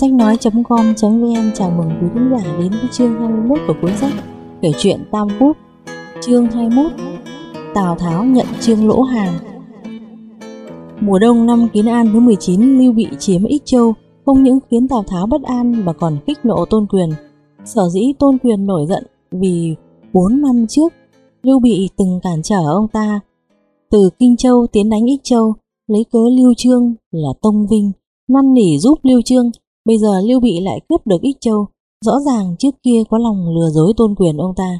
Sách nói.com.vn chào mừng quý khán giả đến với chương 21 của cuốn sách Kể chuyện Tam Quốc. Chương 21 Tào Tháo nhận chương lỗ hàng Mùa đông năm Kiến An thứ 19 Lưu Bị chiếm Ích Châu, không những khiến Tào Tháo bất an mà còn kích nộ Tôn Quyền. Sở dĩ Tôn Quyền nổi giận vì 4 năm trước, Lưu Bị từng cản trở ông ta từ Kinh Châu tiến đánh Ích Châu, lấy cớ Lưu Trương là Tông Vinh, năn nỉ giúp Lưu Trương bây giờ Lưu Bị lại cướp được Ích Châu rõ ràng trước kia có lòng lừa dối Tôn Quyền ông ta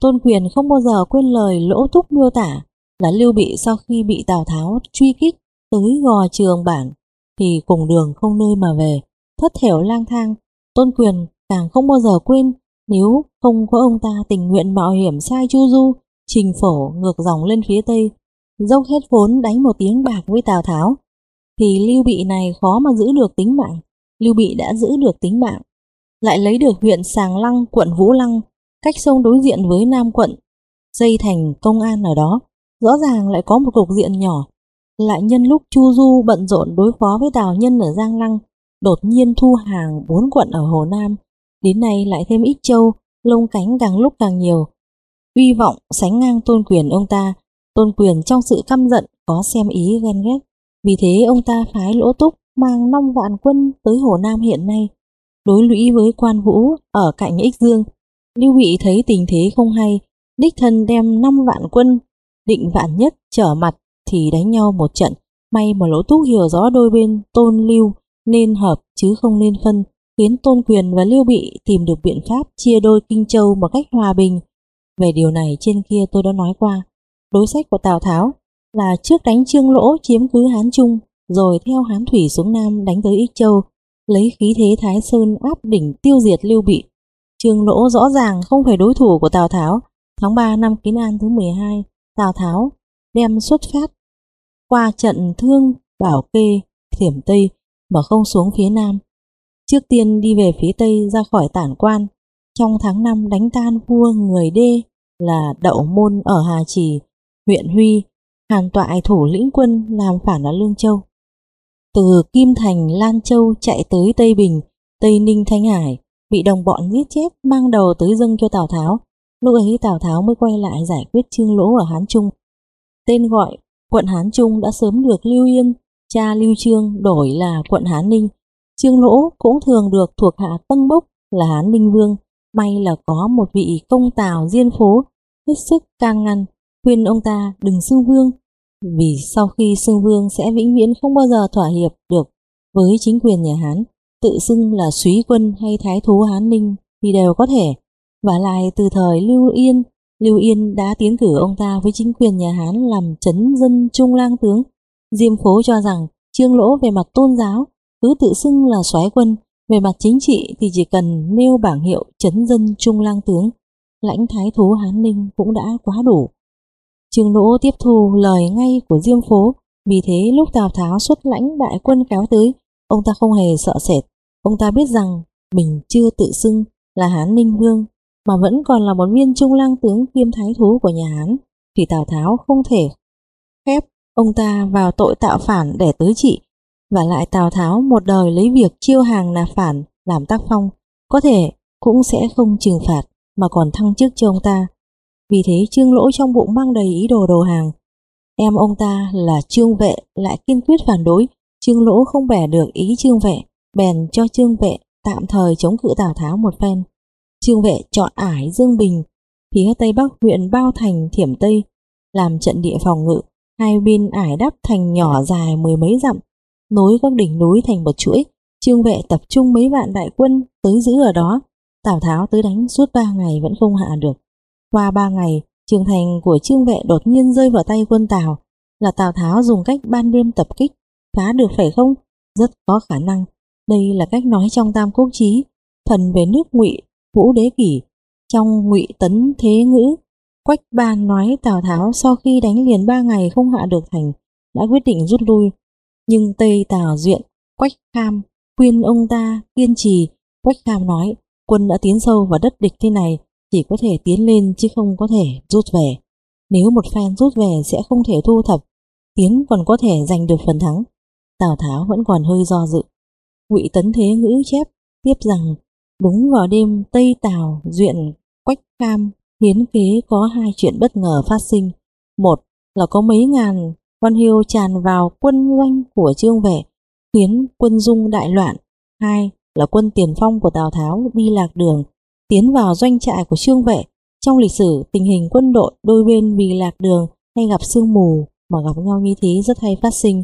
Tôn Quyền không bao giờ quên lời lỗ túc miêu tả là Lưu Bị sau khi bị Tào Tháo truy kích tới gò trường bản thì cùng đường không nơi mà về, thất thểu lang thang. Tôn Quyền càng không bao giờ quên nếu không có ông ta tình nguyện mạo hiểm sai Chu Du, trình phổ ngược dòng lên phía Tây, dốc hết vốn đánh một tiếng bạc với Tào Tháo, thì Lưu Bị này khó mà giữ được tính mạng. Lưu Bị đã giữ được tính mạng, lại lấy được huyện Sàng Lăng, quận Vũ Lăng, cách sông đối diện với Nam quận, dây thành công an ở đó. Rõ ràng lại có một cục diện nhỏ, lại nhân lúc Chu Du bận rộn đối phó với Tào Nhân ở Giang Lăng, đột nhiên thu hàng bốn quận ở Hồ Nam, đến nay lại thêm ít châu, lông cánh càng lúc càng nhiều. Uy vọng sánh ngang tôn quyền ông ta, tôn quyền trong sự căm giận có xem ý ghen ghét. Vì thế ông ta phái lỗ túc mang 5 vạn quân tới Hồ Nam hiện nay, đối lũy với quan vũ ở cạnh Ích Dương. Lưu Bị thấy tình thế không hay, đích thân đem 5 vạn quân, định vạn nhất trở mặt thì đánh nhau một trận. May mà lỗ túc hiểu rõ đôi bên tôn lưu nên hợp chứ không nên phân, khiến tôn quyền và lưu bị tìm được biện pháp chia đôi kinh châu một cách hòa bình. Về điều này trên kia tôi đã nói qua. Đối sách của Tào Tháo là trước đánh trương lỗ chiếm cứ Hán Trung, rồi theo Hán Thủy xuống Nam đánh tới Ích Châu, lấy khí thế Thái Sơn áp đỉnh tiêu diệt lưu bị. Trương lỗ rõ ràng không phải đối thủ của Tào Tháo. Tháng 3 năm Kín An thứ 12, Tào Tháo đem xuất phát qua trận thương Bảo Kê, Thiểm Tây mà không xuống phía Nam. Trước tiên đi về phía Tây ra khỏi tản quan, trong tháng 5 đánh tan vua người đê là Đậu Môn ở Hà Trì, huyện Huy, hàn toại thủ lĩnh quân làm phản ở Lương Châu. Từ Kim Thành, Lan Châu chạy tới Tây Bình, Tây Ninh, Thanh Hải, bị đồng bọn giết chết mang đầu tới dâng cho Tào Tháo. Lúc ấy Tào Tháo mới quay lại giải quyết trương lỗ ở Hán Trung. Tên gọi quận Hán Trung đã sớm được Lưu Yên, cha Lưu Trương đổi là quận Hán Ninh. Trương Lỗ cũng thường được thuộc hạ Tân Bốc là Hán Ninh Vương. May là có một vị công tào diên phố hết sức can ngăn, khuyên ông ta đừng xưng vương, vì sau khi xưng vương sẽ vĩnh viễn không bao giờ thỏa hiệp được với chính quyền nhà Hán. Tự xưng là súy quân hay thái thú Hán Ninh thì đều có thể. Và lại từ thời Lưu Yên Lưu Yên đã tiến cử ông ta với chính quyền nhà Hán làm chấn dân trung lang tướng. Diêm phố cho rằng Trương Lỗ về mặt tôn giáo cứ tự xưng là soái quân, về mặt chính trị thì chỉ cần nêu bảng hiệu chấn dân trung lang tướng, lãnh thái thú Hán Ninh cũng đã quá đủ. Trương Lỗ tiếp thu lời ngay của Diêm phố, vì thế lúc Tào Tháo xuất lãnh đại quân kéo tới, ông ta không hề sợ sệt. Ông ta biết rằng mình chưa tự xưng là Hán Ninh Vương mà vẫn còn là một viên trung lang tướng kiêm thái thú của nhà Hán, thì Tào Tháo không thể khép ông ta vào tội tạo phản để tới trị. Và lại Tào Tháo một đời lấy việc chiêu hàng nạp phản làm tác phong, có thể cũng sẽ không trừng phạt mà còn thăng chức cho ông ta. Vì thế Trương Lỗ trong bụng mang đầy ý đồ đồ hàng. Em ông ta là Trương Vệ lại kiên quyết phản đối, Trương Lỗ không bẻ được ý Trương Vệ, bèn cho Trương Vệ tạm thời chống cự Tào Tháo một phen. Trương vệ chọn ải Dương Bình, phía tây bắc huyện Bao Thành Thiểm Tây, làm trận địa phòng ngự, hai bên ải đắp thành nhỏ dài mười mấy dặm, nối các đỉnh núi thành một chuỗi. Trương vệ tập trung mấy vạn đại quân tới giữ ở đó. Tào Tháo tới đánh suốt ba ngày vẫn không hạ được. Qua ba ngày, trường thành của Trương vệ đột nhiên rơi vào tay quân Tào. Là Tào Tháo dùng cách ban đêm tập kích, phá được phải không? Rất có khả năng. Đây là cách nói trong Tam Quốc Chí. Phần về nước ngụy Vũ Đế Kỷ trong ngụy tấn thế ngữ Quách Ban nói Tào Tháo sau khi đánh liền ba ngày không hạ được thành đã quyết định rút lui nhưng Tây Tào Duyện Quách Kham khuyên ông ta kiên trì Quách Kham nói quân đã tiến sâu vào đất địch thế này chỉ có thể tiến lên chứ không có thể rút về nếu một phen rút về sẽ không thể thu thập tiến còn có thể giành được phần thắng Tào Tháo vẫn còn hơi do dự Ngụy Tấn Thế Ngữ chép, tiếp rằng, đúng vào đêm Tây Tào duyện Quách Cam hiến kế có hai chuyện bất ngờ phát sinh. Một là có mấy ngàn quan hiêu tràn vào quân doanh của Trương Vệ, khiến quân dung đại loạn. Hai là quân tiền phong của Tào Tháo đi lạc đường tiến vào doanh trại của Trương Vệ. Trong lịch sử tình hình quân đội đôi bên vì lạc đường hay gặp sương mù mà gặp nhau như thế rất hay phát sinh.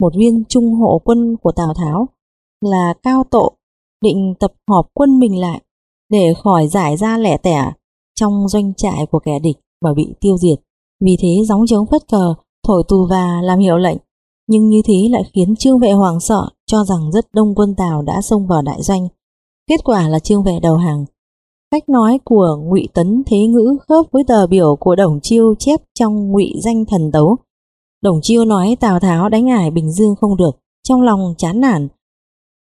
Một viên trung hộ quân của Tào Tháo là Cao Tộ định tập họp quân mình lại để khỏi giải ra lẻ tẻ trong doanh trại của kẻ địch và bị tiêu diệt. Vì thế gióng trống phất cờ, thổi tù và làm hiệu lệnh. Nhưng như thế lại khiến Trương Vệ hoàng sợ cho rằng rất đông quân Tào đã xông vào đại doanh. Kết quả là Trương Vệ đầu hàng. Cách nói của Ngụy Tấn Thế Ngữ khớp với tờ biểu của Đồng Chiêu chép trong Ngụy Danh Thần Tấu. Đồng Chiêu nói Tào Tháo đánh ải Bình Dương không được, trong lòng chán nản.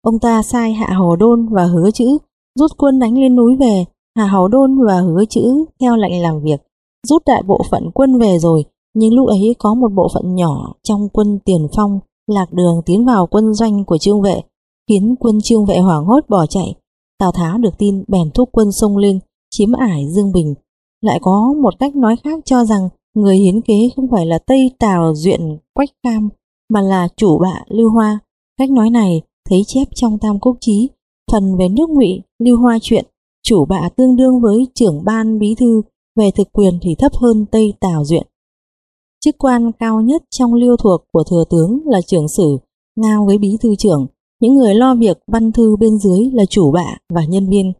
Ông ta sai Hạ hồ Đôn và hứa chữ rút quân đánh lên núi về. Hạ Hầu Đôn và hứa chữ theo lệnh làm việc, rút đại bộ phận quân về rồi, nhưng lúc ấy có một bộ phận nhỏ trong quân tiền phong lạc đường tiến vào quân doanh của trương vệ, khiến quân trương vệ hoảng hốt bỏ chạy. Tào Tháo được tin bèn thúc quân sông lên, chiếm ải Dương Bình. Lại có một cách nói khác cho rằng người hiến kế không phải là Tây Tào Duyện Quách Cam, mà là chủ bạ Lưu Hoa. Cách nói này thấy chép trong Tam Quốc Chí, phần về nước ngụy Lưu Hoa chuyện, chủ bạ tương đương với trưởng ban bí thư, về thực quyền thì thấp hơn Tây Tào Duyện. Chức quan cao nhất trong liêu thuộc của thừa tướng là trưởng sử, ngang với bí thư trưởng. Những người lo việc văn thư bên dưới là chủ bạ và nhân viên.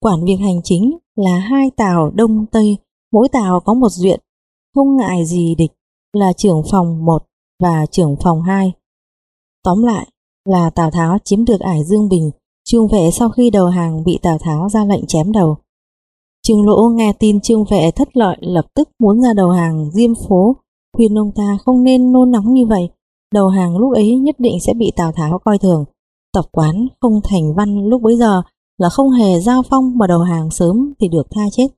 Quản việc hành chính là hai tàu Đông Tây, mỗi tàu có một duyện, không ngại gì địch là trưởng phòng 1 và trưởng phòng 2. Tóm lại là Tào Tháo chiếm được ải Dương Bình, Trương Vệ sau khi đầu hàng bị Tào Tháo ra lệnh chém đầu. Trương Lỗ nghe tin Trương Vệ thất lợi lập tức muốn ra đầu hàng Diêm Phố khuyên ông ta không nên nôn nóng như vậy. Đầu hàng lúc ấy nhất định sẽ bị Tào Tháo coi thường. Tập quán không thành văn lúc bấy giờ là không hề giao phong mà đầu hàng sớm thì được tha chết.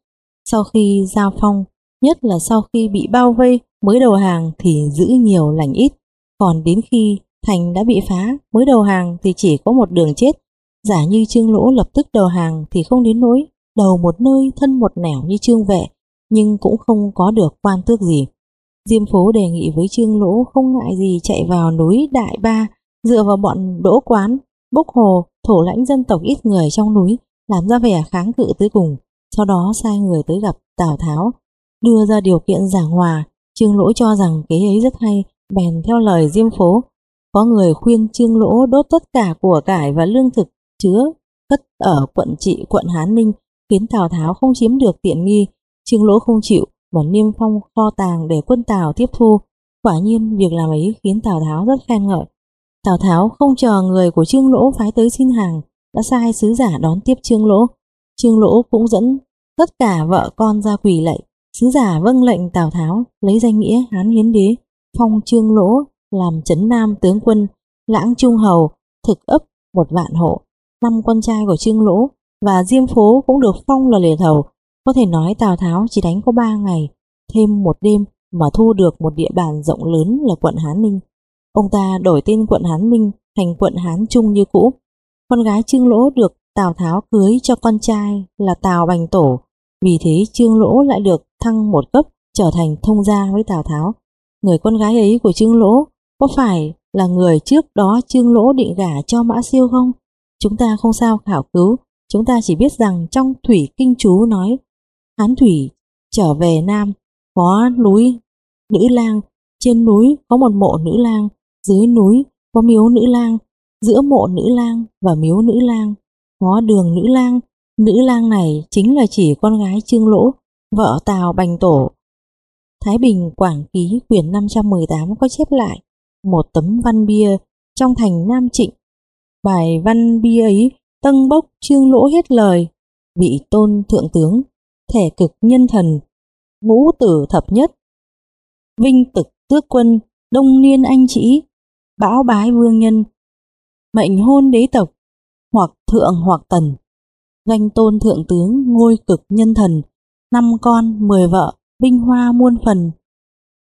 Sau khi giao phong, nhất là sau khi bị bao vây mới đầu hàng thì giữ nhiều lành ít. Còn đến khi thành đã bị phá mới đầu hàng thì chỉ có một đường chết. Giả như Trương Lỗ lập tức đầu hàng thì không đến nỗi đầu một nơi thân một nẻo như Trương Vệ nhưng cũng không có được quan tước gì. Diêm phố đề nghị với Trương Lỗ không ngại gì chạy vào núi Đại Ba, dựa vào bọn đỗ quán, bốc hồ, thổ lãnh dân tộc ít người trong núi, làm ra vẻ kháng cự tới cùng. Sau đó sai người tới gặp Tào Tháo, đưa ra điều kiện giảng hòa. Trương Lỗ cho rằng kế ấy rất hay, bèn theo lời Diêm phố. Có người khuyên Trương Lỗ đốt tất cả của cải và lương thực chứa cất ở quận trị quận Hán Ninh, khiến Tào Tháo không chiếm được tiện nghi. Trương Lỗ không chịu, và niêm phong kho tàng để quân Tào tiếp thu. Quả nhiên việc làm ấy khiến Tào Tháo rất khen ngợi. Tào Tháo không chờ người của Trương Lỗ phái tới xin hàng, đã sai sứ giả đón tiếp Trương Lỗ. Trương Lỗ cũng dẫn tất cả vợ con ra quỳ lạy. Sứ giả vâng lệnh Tào Tháo lấy danh nghĩa Hán Hiến Đế, phong Trương Lỗ làm chấn nam tướng quân, lãng trung hầu, thực ấp một vạn hộ. Năm con trai của Trương Lỗ và Diêm Phố cũng được phong là lề hầu, có thể nói Tào Tháo chỉ đánh có 3 ngày, thêm một đêm mà thu được một địa bàn rộng lớn là quận Hán Ninh. Ông ta đổi tên quận Hán Minh thành quận Hán Trung như cũ. Con gái Trương Lỗ được Tào Tháo cưới cho con trai là Tào Bành Tổ. Vì thế Trương Lỗ lại được thăng một cấp trở thành thông gia với Tào Tháo. Người con gái ấy của Trương Lỗ có phải là người trước đó Trương Lỗ định gả cho Mã Siêu không? Chúng ta không sao khảo cứu, chúng ta chỉ biết rằng trong Thủy Kinh Chú nói Hán Thủy trở về Nam, có núi Nữ Lang, trên núi có một mộ Nữ Lang, dưới núi có miếu Nữ Lang, giữa mộ Nữ Lang và miếu Nữ Lang có đường Nữ Lang. Nữ Lang này chính là chỉ con gái Trương Lỗ, vợ Tào Bành Tổ. Thái Bình Quảng Ký quyển 518 có chép lại một tấm văn bia trong thành Nam Trịnh. Bài văn bia ấy tân bốc Trương Lỗ hết lời, vị tôn thượng tướng thể cực nhân thần, ngũ tử thập nhất, vinh tực tước quân, đông niên anh chỉ, bão bái vương nhân, mệnh hôn đế tộc, hoặc thượng hoặc tần, danh tôn thượng tướng ngôi cực nhân thần, năm con, mười vợ, binh hoa muôn phần.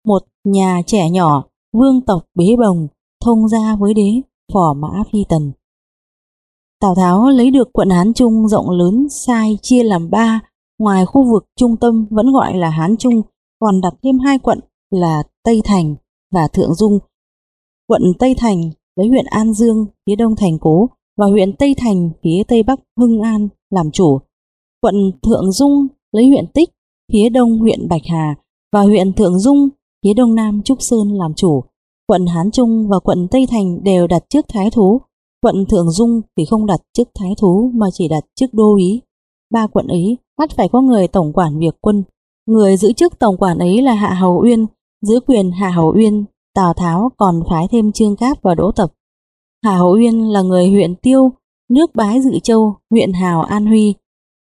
Một nhà trẻ nhỏ, vương tộc bế bồng, thông gia với đế, phỏ mã phi tần. Tào Tháo lấy được quận Hán Trung rộng lớn sai chia làm ba, ngoài khu vực trung tâm vẫn gọi là Hán Trung, còn đặt thêm hai quận là Tây Thành và Thượng Dung. Quận Tây Thành lấy huyện An Dương phía đông thành cố và huyện Tây Thành phía tây bắc Hưng An làm chủ. Quận Thượng Dung lấy huyện Tích phía đông huyện Bạch Hà và huyện Thượng Dung phía đông nam Trúc Sơn làm chủ. Quận Hán Trung và quận Tây Thành đều đặt trước Thái Thú. Quận Thượng Dung thì không đặt chức Thái Thú mà chỉ đặt chức Đô Ý. Ba quận ấy bắt phải có người tổng quản việc quân. Người giữ chức tổng quản ấy là Hạ Hầu Uyên, giữ quyền Hạ Hầu Uyên, Tào Tháo còn phái thêm Trương Cáp và Đỗ Tập. Hà Hậu Uyên là người huyện Tiêu, nước Bái Dự Châu, huyện Hào An Huy.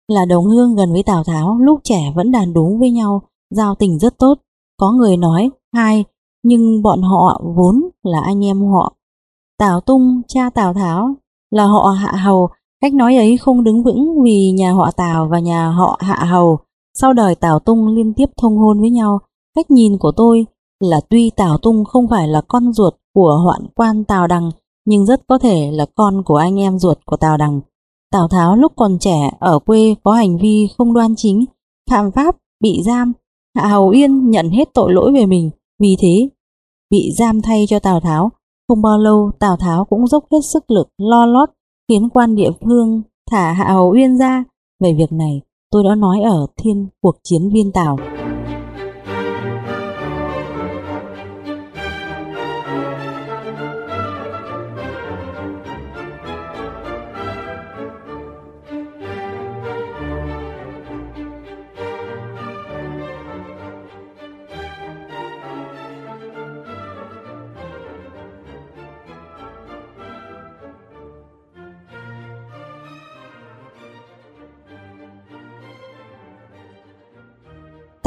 Là đồng hương gần với Tào Tháo, lúc trẻ vẫn đàn đúng với nhau, giao tình rất tốt. Có người nói, hai, nhưng bọn họ vốn là anh em họ. Tào Tung, cha Tào Tháo, là họ Hạ Hầu, cách nói ấy không đứng vững vì nhà họ Tào và nhà họ Hạ Hầu sau đời Tào Tung liên tiếp thông hôn với nhau. Cách nhìn của tôi là tuy Tào Tung không phải là con ruột của hoạn quan Tào Đằng, nhưng rất có thể là con của anh em ruột của Tào Đằng. Tào Tháo lúc còn trẻ ở quê có hành vi không đoan chính, phạm pháp, bị giam. Hạ Hầu Yên nhận hết tội lỗi về mình, vì thế bị giam thay cho Tào Tháo. Không bao lâu Tào Tháo cũng dốc hết sức lực lo lót khiến quan địa phương thả Hạ Hầu Uyên ra. Về việc này tôi đã nói ở thiên cuộc chiến viên Tào.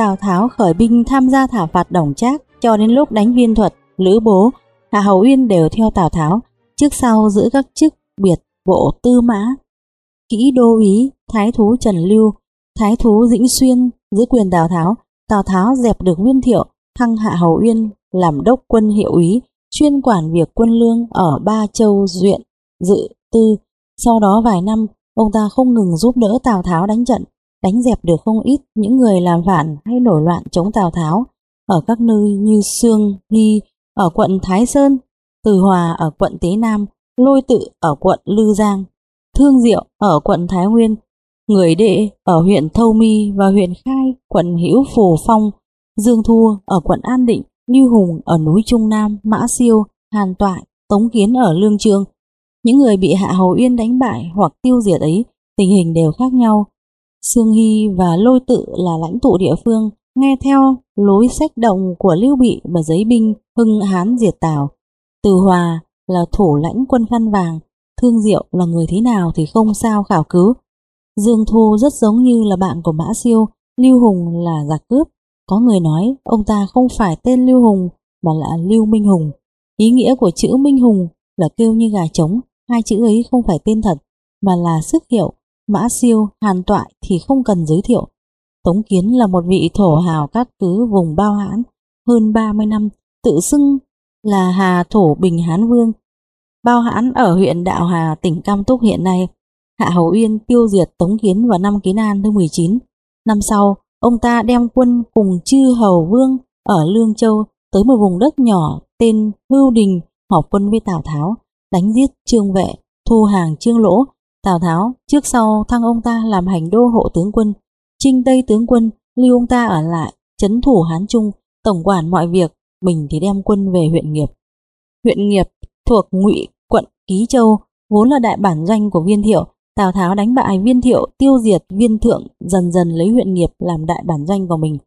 Tào Tháo khởi binh tham gia thảo phạt Đồng Trác cho đến lúc đánh viên thuật, Lữ Bố, Hạ Hầu Uyên đều theo Tào Tháo, trước sau giữ các chức biệt bộ tư mã, kỹ đô úy, thái thú Trần Lưu, thái thú Dĩnh Xuyên giữ quyền Tào Tháo. Tào Tháo dẹp được Viên Thiệu, thăng Hạ Hầu Uyên làm đốc quân hiệu úy, chuyên quản việc quân lương ở Ba Châu Duyện, Dự, Tư. Sau đó vài năm, ông ta không ngừng giúp đỡ Tào Tháo đánh trận, đánh dẹp được không ít những người làm phản hay nổi loạn chống Tào Tháo ở các nơi như Sương, Hy ở quận Thái Sơn, Từ Hòa ở quận Tế Nam, Lôi Tự ở quận Lư Giang, Thương Diệu ở quận Thái Nguyên, Người Đệ ở huyện Thâu Mi và huyện Khai, quận Hữu Phù Phong, Dương Thua ở quận An Định, Như Hùng ở núi Trung Nam, Mã Siêu, Hàn Toại, Tống Kiến ở Lương Trương. Những người bị Hạ Hầu Uyên đánh bại hoặc tiêu diệt ấy, tình hình đều khác nhau, Sương Hy và Lôi Tự là lãnh tụ địa phương, nghe theo lối sách động của Lưu Bị và giấy binh hưng hán diệt Tào. Từ Hòa là thủ lãnh quân khăn vàng, Thương Diệu là người thế nào thì không sao khảo cứu. Dương Thu rất giống như là bạn của Mã Siêu, Lưu Hùng là giặc cướp. Có người nói ông ta không phải tên Lưu Hùng mà là Lưu Minh Hùng. Ý nghĩa của chữ Minh Hùng là kêu như gà trống, hai chữ ấy không phải tên thật mà là sức hiệu Mã Siêu, Hàn Toại thì không cần giới thiệu. Tống Kiến là một vị thổ hào các cứ vùng Bao Hãn, hơn 30 năm, tự xưng là Hà Thổ Bình Hán Vương. Bao Hãn ở huyện Đạo Hà, tỉnh Cam Túc hiện nay. Hạ Hầu Uyên tiêu diệt Tống Kiến vào năm Kiến An thứ 19. Năm sau, ông ta đem quân cùng chư Hầu Vương ở Lương Châu tới một vùng đất nhỏ tên Hưu Đình họp quân với Tào Tháo, đánh giết Trương Vệ, thu hàng Trương Lỗ Tào Tháo trước sau thăng ông ta làm hành đô hộ tướng quân, trinh tây tướng quân, lưu ông ta ở lại, chấn thủ Hán Trung, tổng quản mọi việc, mình thì đem quân về huyện Nghiệp. Huyện Nghiệp thuộc Ngụy quận Ký Châu, vốn là đại bản doanh của Viên Thiệu. Tào Tháo đánh bại Viên Thiệu, tiêu diệt Viên Thượng, dần dần lấy huyện Nghiệp làm đại bản doanh của mình.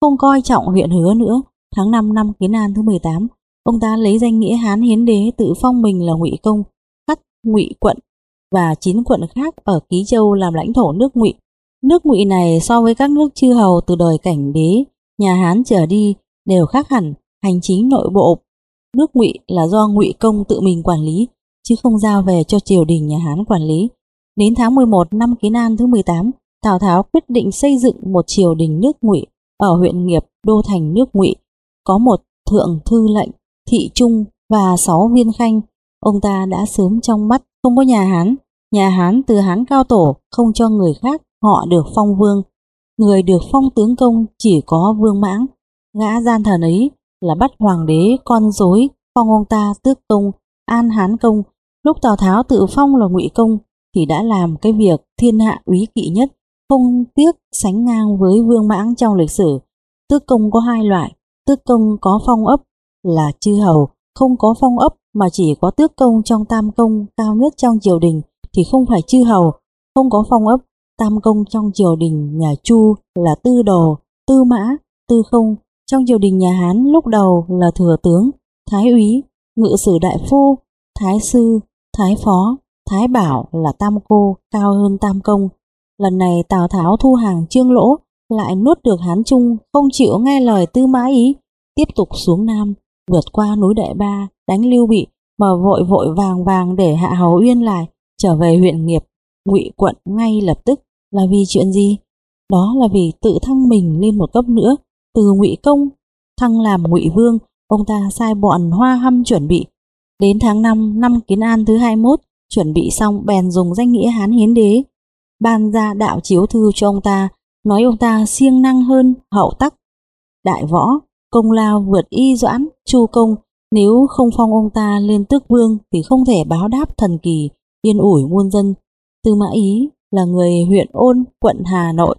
Không coi trọng huyện Hứa nữa, tháng 5 năm Kiến An thứ 18, ông ta lấy danh nghĩa Hán Hiến Đế tự phong mình là Ngụy Công, cắt Ngụy quận và chín quận khác ở Ký Châu làm lãnh thổ nước Ngụy. Nước Ngụy này so với các nước chư hầu từ đời cảnh đế, nhà Hán trở đi đều khác hẳn, hành chính nội bộ nước Ngụy là do Ngụy công tự mình quản lý, chứ không giao về cho triều đình nhà Hán quản lý. Đến tháng 11 năm Kiến An thứ 18, Tào Tháo quyết định xây dựng một triều đình nước Ngụy ở huyện Nghiệp, đô thành nước Ngụy, có một thượng thư lệnh, thị trung và sáu viên khanh. Ông ta đã sớm trong mắt không có nhà Hán, Nhà Hán từ Hán cao tổ không cho người khác họ được phong vương. Người được phong tướng công chỉ có vương mãng. ngã gian thần ấy là bắt hoàng đế con dối phong ông ta tước công, an hán công. Lúc Tào Tháo tự phong là ngụy công thì đã làm cái việc thiên hạ úy kỵ nhất, không tiếc sánh ngang với vương mãng trong lịch sử. Tước công có hai loại, tước công có phong ấp là chư hầu, không có phong ấp mà chỉ có tước công trong tam công cao nhất trong triều đình thì không phải chư hầu, không có phong ấp, tam công trong triều đình nhà Chu là tư đồ, tư mã, tư không, trong triều đình nhà Hán lúc đầu là thừa tướng, thái úy, ngự sử đại phu, thái sư, thái phó, thái bảo là tam cô cao hơn tam công. Lần này Tào Tháo thu hàng trương lỗ lại nuốt được Hán Trung không chịu nghe lời tư mã ý, tiếp tục xuống Nam, vượt qua núi Đại Ba, đánh Lưu Bị mà vội vội vàng vàng để Hạ Hầu Uyên lại trở về huyện nghiệp ngụy quận ngay lập tức là vì chuyện gì? Đó là vì tự thăng mình lên một cấp nữa, từ ngụy công thăng làm ngụy vương, ông ta sai bọn hoa hâm chuẩn bị. Đến tháng 5 năm Kiến An thứ 21, chuẩn bị xong bèn dùng danh nghĩa Hán Hiến Đế, ban ra đạo chiếu thư cho ông ta, nói ông ta siêng năng hơn hậu tắc. Đại võ, công lao vượt y doãn, chu công, nếu không phong ông ta lên tước vương thì không thể báo đáp thần kỳ, yên ủi muôn dân. Tư Mã Ý là người huyện Ôn, quận Hà Nội,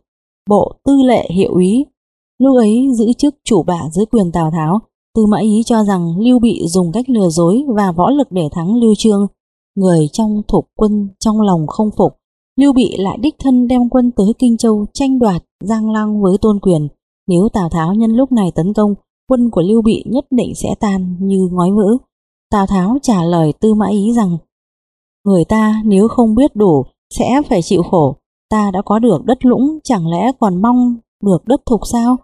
bộ tư lệ hiệu úy. Lúc ấy giữ chức chủ bạ dưới quyền Tào Tháo, Tư Mã Ý cho rằng Lưu Bị dùng cách lừa dối và võ lực để thắng Lưu Trương. Người trong thuộc quân trong lòng không phục, Lưu Bị lại đích thân đem quân tới Kinh Châu tranh đoạt Giang Lăng với tôn quyền. Nếu Tào Tháo nhân lúc này tấn công, quân của Lưu Bị nhất định sẽ tan như ngói vỡ. Tào Tháo trả lời Tư Mã Ý rằng Người ta nếu không biết đủ sẽ phải chịu khổ. Ta đã có được đất lũng chẳng lẽ còn mong được đất thục sao?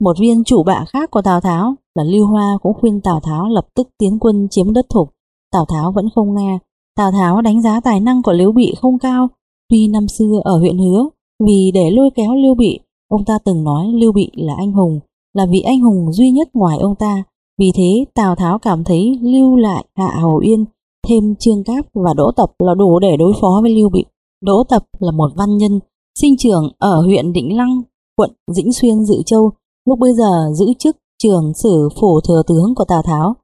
Một viên chủ bạ khác của Tào Tháo là Lưu Hoa cũng khuyên Tào Tháo lập tức tiến quân chiếm đất thục. Tào Tháo vẫn không nghe. Tào Tháo đánh giá tài năng của Lưu Bị không cao. Tuy năm xưa ở huyện Hứa, vì để lôi kéo Lưu Bị, ông ta từng nói Lưu Bị là anh hùng, là vị anh hùng duy nhất ngoài ông ta. Vì thế Tào Tháo cảm thấy lưu lại Hạ Hầu Yên thêm Trương Cáp và Đỗ Tập là đủ để đối phó với Lưu Bị. Đỗ Tập là một văn nhân, sinh trưởng ở huyện Định Lăng, quận Dĩnh Xuyên Dự Châu, lúc bây giờ giữ chức trưởng sử phủ thừa tướng của Tào Tháo.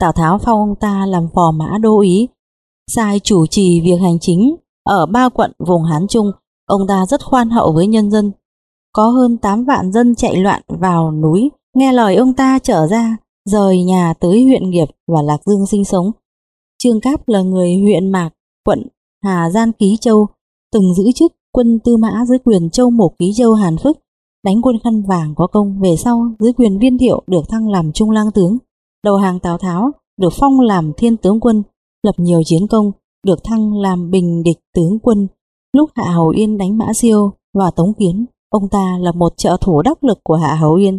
Tào Tháo phong ông ta làm phò mã đô ý, sai chủ trì việc hành chính ở ba quận vùng Hán Trung, ông ta rất khoan hậu với nhân dân. Có hơn 8 vạn dân chạy loạn vào núi, nghe lời ông ta trở ra, rời nhà tới huyện Nghiệp và Lạc Dương sinh sống. Trương Cáp là người huyện Mạc, quận Hà Gian Ký Châu, từng giữ chức quân tư mã dưới quyền Châu Mộc Ký Châu Hàn Phức, đánh quân khăn vàng có công về sau dưới quyền viên thiệu được thăng làm trung lang tướng, đầu hàng Tào Tháo được phong làm thiên tướng quân, lập nhiều chiến công, được thăng làm bình địch tướng quân. Lúc Hạ Hầu Yên đánh Mã Siêu và Tống Kiến, ông ta là một trợ thủ đắc lực của Hạ Hầu Yên.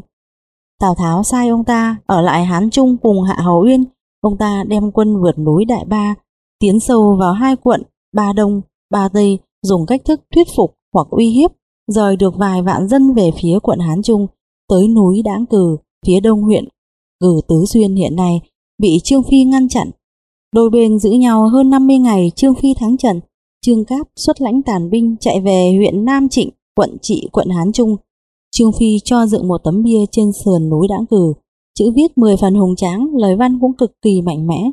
Tào Tháo sai ông ta ở lại Hán Trung cùng Hạ Hầu Yên ông ta đem quân vượt núi Đại Ba, tiến sâu vào hai quận Ba Đông, Ba Tây, dùng cách thức thuyết phục hoặc uy hiếp, rời được vài vạn dân về phía quận Hán Trung, tới núi Đãng Cừ, phía đông huyện Cừ Tứ Xuyên hiện nay, bị Trương Phi ngăn chặn. Đôi bên giữ nhau hơn 50 ngày Trương Phi thắng trận, Trương Cáp xuất lãnh tàn binh chạy về huyện Nam Trịnh, quận Trị, quận Hán Trung. Trương Phi cho dựng một tấm bia trên sườn núi Đãng cử Chữ viết 10 phần hùng tráng, lời văn cũng cực kỳ mạnh mẽ.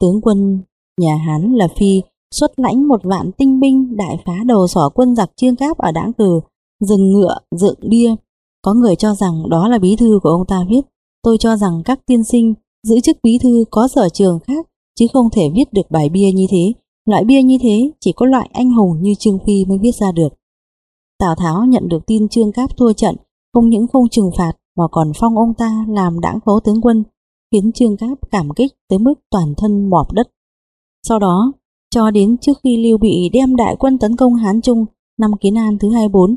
Tướng quân nhà Hán là Phi xuất lãnh một vạn tinh binh đại phá đầu sỏ quân giặc chiêng cáp ở đãng cử, dừng ngựa, dựng bia. Có người cho rằng đó là bí thư của ông ta viết. Tôi cho rằng các tiên sinh giữ chức bí thư có sở trường khác, chứ không thể viết được bài bia như thế. Loại bia như thế chỉ có loại anh hùng như Trương Phi mới viết ra được. Tào Tháo nhận được tin Trương Cáp thua trận, không những không trừng phạt mà còn phong ông ta làm đảng phó tướng quân, khiến Trương Cáp cảm kích tới mức toàn thân mọp đất. Sau đó, cho đến trước khi Lưu Bị đem đại quân tấn công Hán Trung năm Kiến An thứ 24,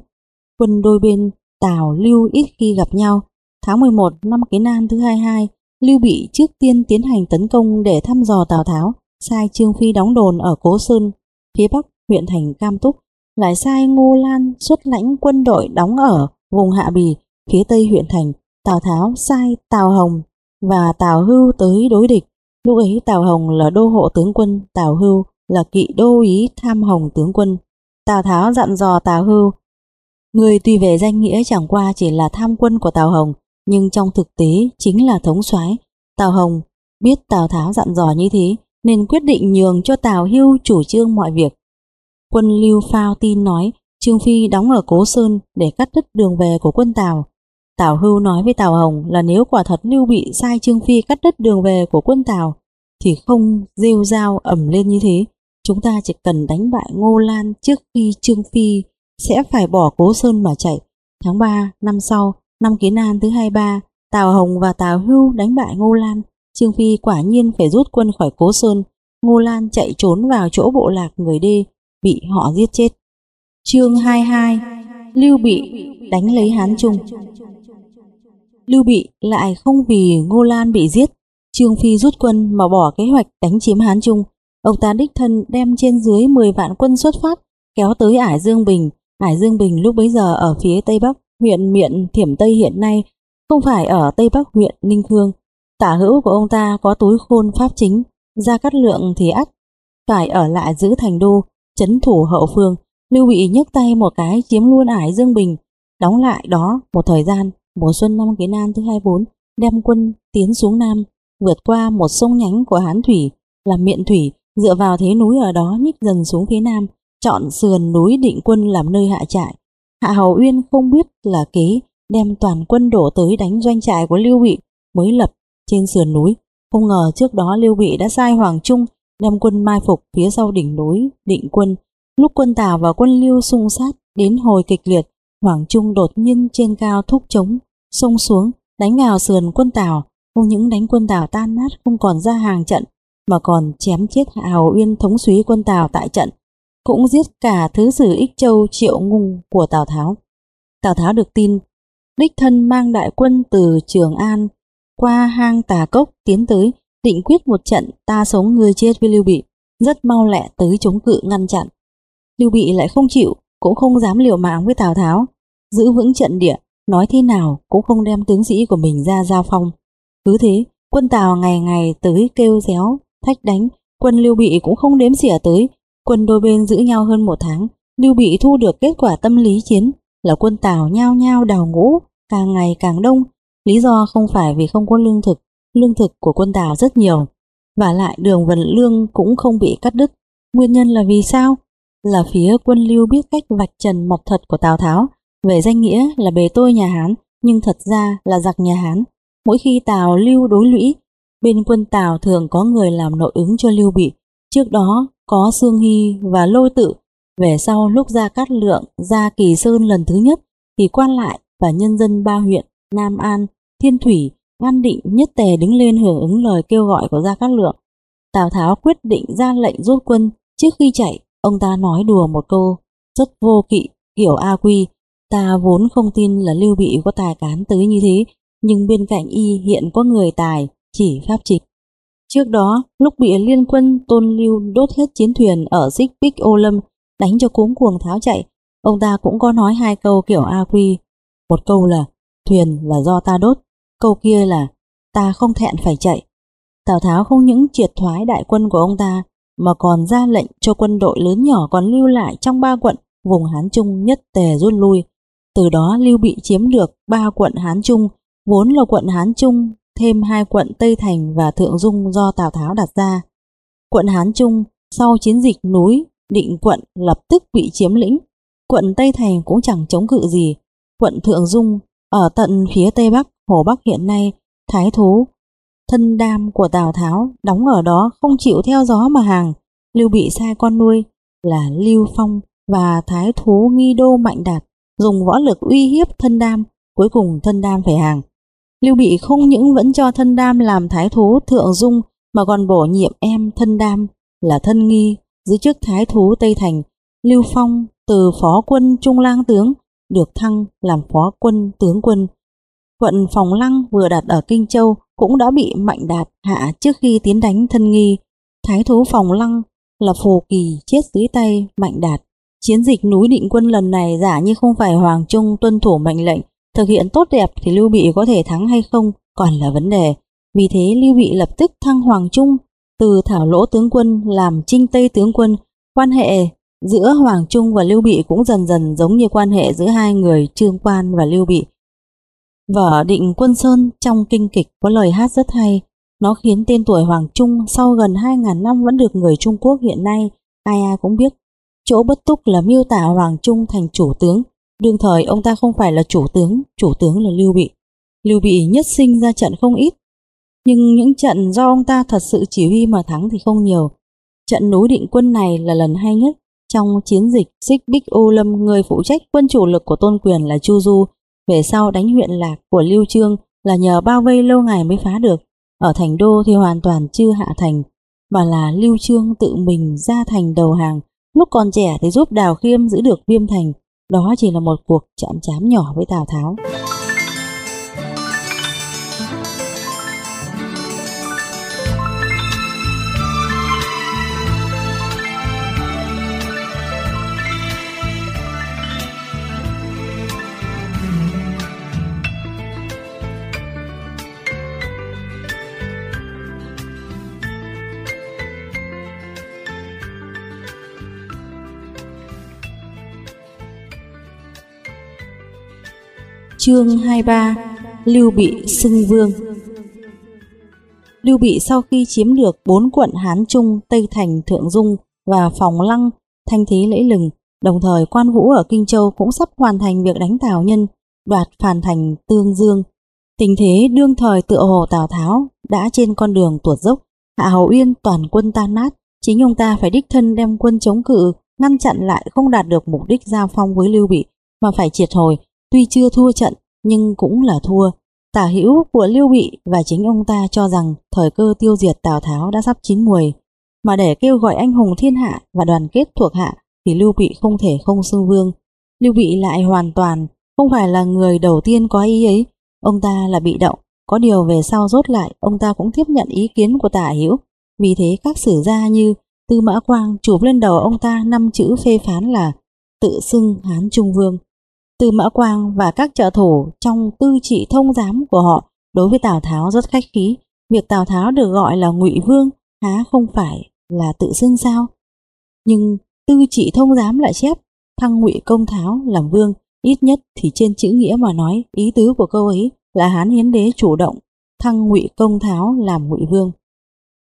quân đôi bên Tào Lưu ít khi gặp nhau. Tháng 11 năm Kiến An thứ 22, Lưu Bị trước tiên tiến hành tấn công để thăm dò Tào Tháo, sai Trương Phi đóng đồn ở Cố Sơn, phía bắc huyện thành Cam Túc, lại sai Ngô Lan xuất lãnh quân đội đóng ở vùng Hạ Bì phía tây huyện thành, Tào Tháo sai Tào Hồng và Tào Hưu tới đối địch. Lúc ấy Tào Hồng là đô hộ tướng quân, Tào Hưu là kỵ đô ý tham hồng tướng quân. Tào Tháo dặn dò Tào Hưu, người tuy về danh nghĩa chẳng qua chỉ là tham quân của Tào Hồng, nhưng trong thực tế chính là thống soái. Tào Hồng biết Tào Tháo dặn dò như thế, nên quyết định nhường cho Tào Hưu chủ trương mọi việc. Quân Lưu Phao tin nói Trương Phi đóng ở Cố Sơn để cắt đứt đường về của quân Tào. Tào Hưu nói với Tào Hồng là nếu quả thật Lưu Bị sai Trương Phi cắt đứt đường về của quân Tào thì không rêu rao ẩm lên như thế. Chúng ta chỉ cần đánh bại Ngô Lan trước khi Trương Phi sẽ phải bỏ Cố Sơn mà chạy. Tháng 3 năm sau, năm Kiến An thứ 23, Tào Hồng và Tào Hưu đánh bại Ngô Lan. Trương Phi quả nhiên phải rút quân khỏi Cố Sơn. Ngô Lan chạy trốn vào chỗ bộ lạc người đê, bị họ giết chết. Chương 22 Lưu Bị đánh lấy Hán Trung Lưu Bị lại không vì Ngô Lan bị giết, Trương Phi rút quân mà bỏ kế hoạch đánh chiếm Hán Trung. Ông ta đích thân đem trên dưới 10 vạn quân xuất phát, kéo tới Ải Dương Bình. Ải Dương Bình lúc bấy giờ ở phía Tây Bắc, huyện Miện Thiểm Tây hiện nay, không phải ở Tây Bắc huyện Ninh Khương. Tả hữu của ông ta có túi khôn pháp chính, ra cắt lượng thì ắt, phải ở lại giữ thành đô, chấn thủ hậu phương. Lưu Bị nhấc tay một cái chiếm luôn ải Dương Bình, đóng lại đó một thời gian, mùa xuân năm Kiến An thứ 24, đem quân tiến xuống Nam, vượt qua một sông nhánh của Hán Thủy, là Miện Thủy, dựa vào thế núi ở đó nhích dần xuống phía Nam, chọn sườn núi định quân làm nơi hạ trại. Hạ Hầu Uyên không biết là kế đem toàn quân đổ tới đánh doanh trại của Lưu Bị mới lập trên sườn núi. Không ngờ trước đó Lưu Bị đã sai Hoàng Trung đem quân mai phục phía sau đỉnh núi định quân. Lúc quân Tào và quân Lưu xung sát đến hồi kịch liệt, Hoàng Trung đột nhiên trên cao thúc chống, xông xuống, đánh vào sườn quân Tào, không những đánh quân Tào tan nát không còn ra hàng trận, mà còn chém chết Hạ Hầu Uyên thống suý quân Tào tại trận, cũng giết cả thứ sử Ích Châu Triệu Ngung của Tào Tháo. Tào Tháo được tin, đích thân mang đại quân từ Trường An qua hang Tà Cốc tiến tới, định quyết một trận ta sống người chết với Lưu Bị, rất mau lẹ tới chống cự ngăn chặn. Lưu Bị lại không chịu, cũng không dám liều mạng với Tào Tháo, giữ vững trận địa, nói thế nào cũng không đem tướng sĩ của mình ra giao phong. Cứ thế, quân Tào ngày ngày tới kêu réo, thách đánh, quân Lưu Bị cũng không đếm xỉa tới, quân đôi bên giữ nhau hơn một tháng, Lưu Bị thu được kết quả tâm lý chiến là quân Tào nhao nhao đào ngũ, càng ngày càng đông, lý do không phải vì không có lương thực, lương thực của quân Tào rất nhiều, và lại đường vận lương cũng không bị cắt đứt. Nguyên nhân là vì sao? là phía quân lưu biết cách vạch trần mặt thật của Tào Tháo, về danh nghĩa là bề tôi nhà Hán, nhưng thật ra là giặc nhà Hán. Mỗi khi Tào lưu đối lũy, bên quân Tào thường có người làm nội ứng cho Lưu Bị. Trước đó có Sương Hy và Lôi Tự, về sau lúc ra Cát Lượng, ra Kỳ Sơn lần thứ nhất, thì quan lại và nhân dân ba huyện Nam An, Thiên Thủy, An Định nhất tề đứng lên hưởng ứng lời kêu gọi của Gia Cát Lượng. Tào Tháo quyết định ra lệnh rút quân, trước khi chạy Ông ta nói đùa một câu rất vô kỵ, kiểu A Quy. Ta vốn không tin là Lưu Bị có tài cán tới như thế, nhưng bên cạnh y hiện có người tài, chỉ pháp trịch. Trước đó, lúc bị liên quân Tôn Lưu đốt hết chiến thuyền ở Xích Bích Ô Lâm, đánh cho cuống cuồng tháo chạy, ông ta cũng có nói hai câu kiểu A Quy. Một câu là, thuyền là do ta đốt, câu kia là, ta không thẹn phải chạy. Tào Tháo không những triệt thoái đại quân của ông ta, mà còn ra lệnh cho quân đội lớn nhỏ còn lưu lại trong ba quận vùng Hán Trung nhất tề rút lui. Từ đó Lưu Bị chiếm được ba quận Hán Trung, vốn là quận Hán Trung, thêm hai quận Tây Thành và Thượng Dung do Tào Tháo đặt ra. Quận Hán Trung sau chiến dịch núi định quận lập tức bị chiếm lĩnh. Quận Tây Thành cũng chẳng chống cự gì. Quận Thượng Dung ở tận phía Tây Bắc, Hồ Bắc hiện nay, Thái Thú thân đam của Tào Tháo đóng ở đó không chịu theo gió mà hàng. Lưu Bị sai con nuôi là Lưu Phong và Thái Thú Nghi Đô Mạnh Đạt dùng võ lực uy hiếp thân đam, cuối cùng thân đam phải hàng. Lưu Bị không những vẫn cho thân đam làm thái thú thượng dung mà còn bổ nhiệm em thân đam là thân nghi giữ chức thái thú Tây Thành. Lưu Phong từ phó quân trung lang tướng được thăng làm phó quân tướng quân. Quận Phòng Lăng vừa đặt ở Kinh Châu cũng đã bị Mạnh Đạt hạ trước khi tiến đánh thân nghi. Thái thú phòng lăng là phù kỳ chết dưới tay Mạnh Đạt. Chiến dịch núi định quân lần này giả như không phải Hoàng Trung tuân thủ mệnh lệnh, thực hiện tốt đẹp thì Lưu Bị có thể thắng hay không còn là vấn đề. Vì thế Lưu Bị lập tức thăng Hoàng Trung Từ Thảo Lỗ tướng quân làm Trinh Tây tướng quân, quan hệ giữa Hoàng Trung và Lưu Bị cũng dần dần giống như quan hệ giữa hai người Trương Quan và Lưu Bị. Vở Định Quân Sơn trong kinh kịch có lời hát rất hay, nó khiến tên tuổi Hoàng Trung sau gần 2.000 năm vẫn được người Trung Quốc hiện nay ai ai cũng biết. Chỗ bất túc là miêu tả Hoàng Trung thành chủ tướng, đương thời ông ta không phải là chủ tướng, chủ tướng là Lưu Bị. Lưu Bị nhất sinh ra trận không ít, nhưng những trận do ông ta thật sự chỉ huy mà thắng thì không nhiều. Trận núi định quân này là lần hay nhất trong chiến dịch Xích Bích Ô Lâm người phụ trách quân chủ lực của Tôn Quyền là Chu Du, về sau đánh huyện lạc của Lưu Trương là nhờ bao vây lâu ngày mới phá được. Ở thành đô thì hoàn toàn chưa hạ thành, mà là Lưu Trương tự mình ra thành đầu hàng. Lúc còn trẻ thì giúp Đào Khiêm giữ được Viêm Thành, đó chỉ là một cuộc chạm chám nhỏ với Tào Tháo. Chương 23 Lưu Bị xưng vương Lưu Bị sau khi chiếm được bốn quận Hán Trung, Tây Thành, Thượng Dung và Phòng Lăng, thanh thế lễ lừng, đồng thời quan vũ ở Kinh Châu cũng sắp hoàn thành việc đánh Tào Nhân, đoạt phàn thành Tương Dương. Tình thế đương thời tựa hồ Tào Tháo đã trên con đường tuột dốc, Hạ Hầu Uyên toàn quân tan nát, chính ông ta phải đích thân đem quân chống cự, ngăn chặn lại không đạt được mục đích giao phong với Lưu Bị, mà phải triệt hồi Tuy chưa thua trận, nhưng cũng là thua. Tả hữu của Lưu Bị và chính ông ta cho rằng thời cơ tiêu diệt Tào Tháo đã sắp chín muồi. Mà để kêu gọi anh hùng thiên hạ và đoàn kết thuộc hạ thì Lưu Bị không thể không xưng vương. Lưu Bị lại hoàn toàn, không phải là người đầu tiên có ý ấy. Ông ta là bị động. Có điều về sau rốt lại, ông ta cũng tiếp nhận ý kiến của tả hữu. Vì thế các sử gia như Tư Mã Quang chụp lên đầu ông ta năm chữ phê phán là tự xưng Hán Trung Vương. Từ Mã Quang và các trợ thủ trong tư trị thông giám của họ đối với Tào Tháo rất khách khí. Việc Tào Tháo được gọi là ngụy Vương há không phải là tự xưng sao? Nhưng tư trị thông giám lại chép, thăng ngụy công tháo làm vương, ít nhất thì trên chữ nghĩa mà nói, ý tứ của câu ấy là hán hiến đế chủ động, thăng ngụy công tháo làm ngụy vương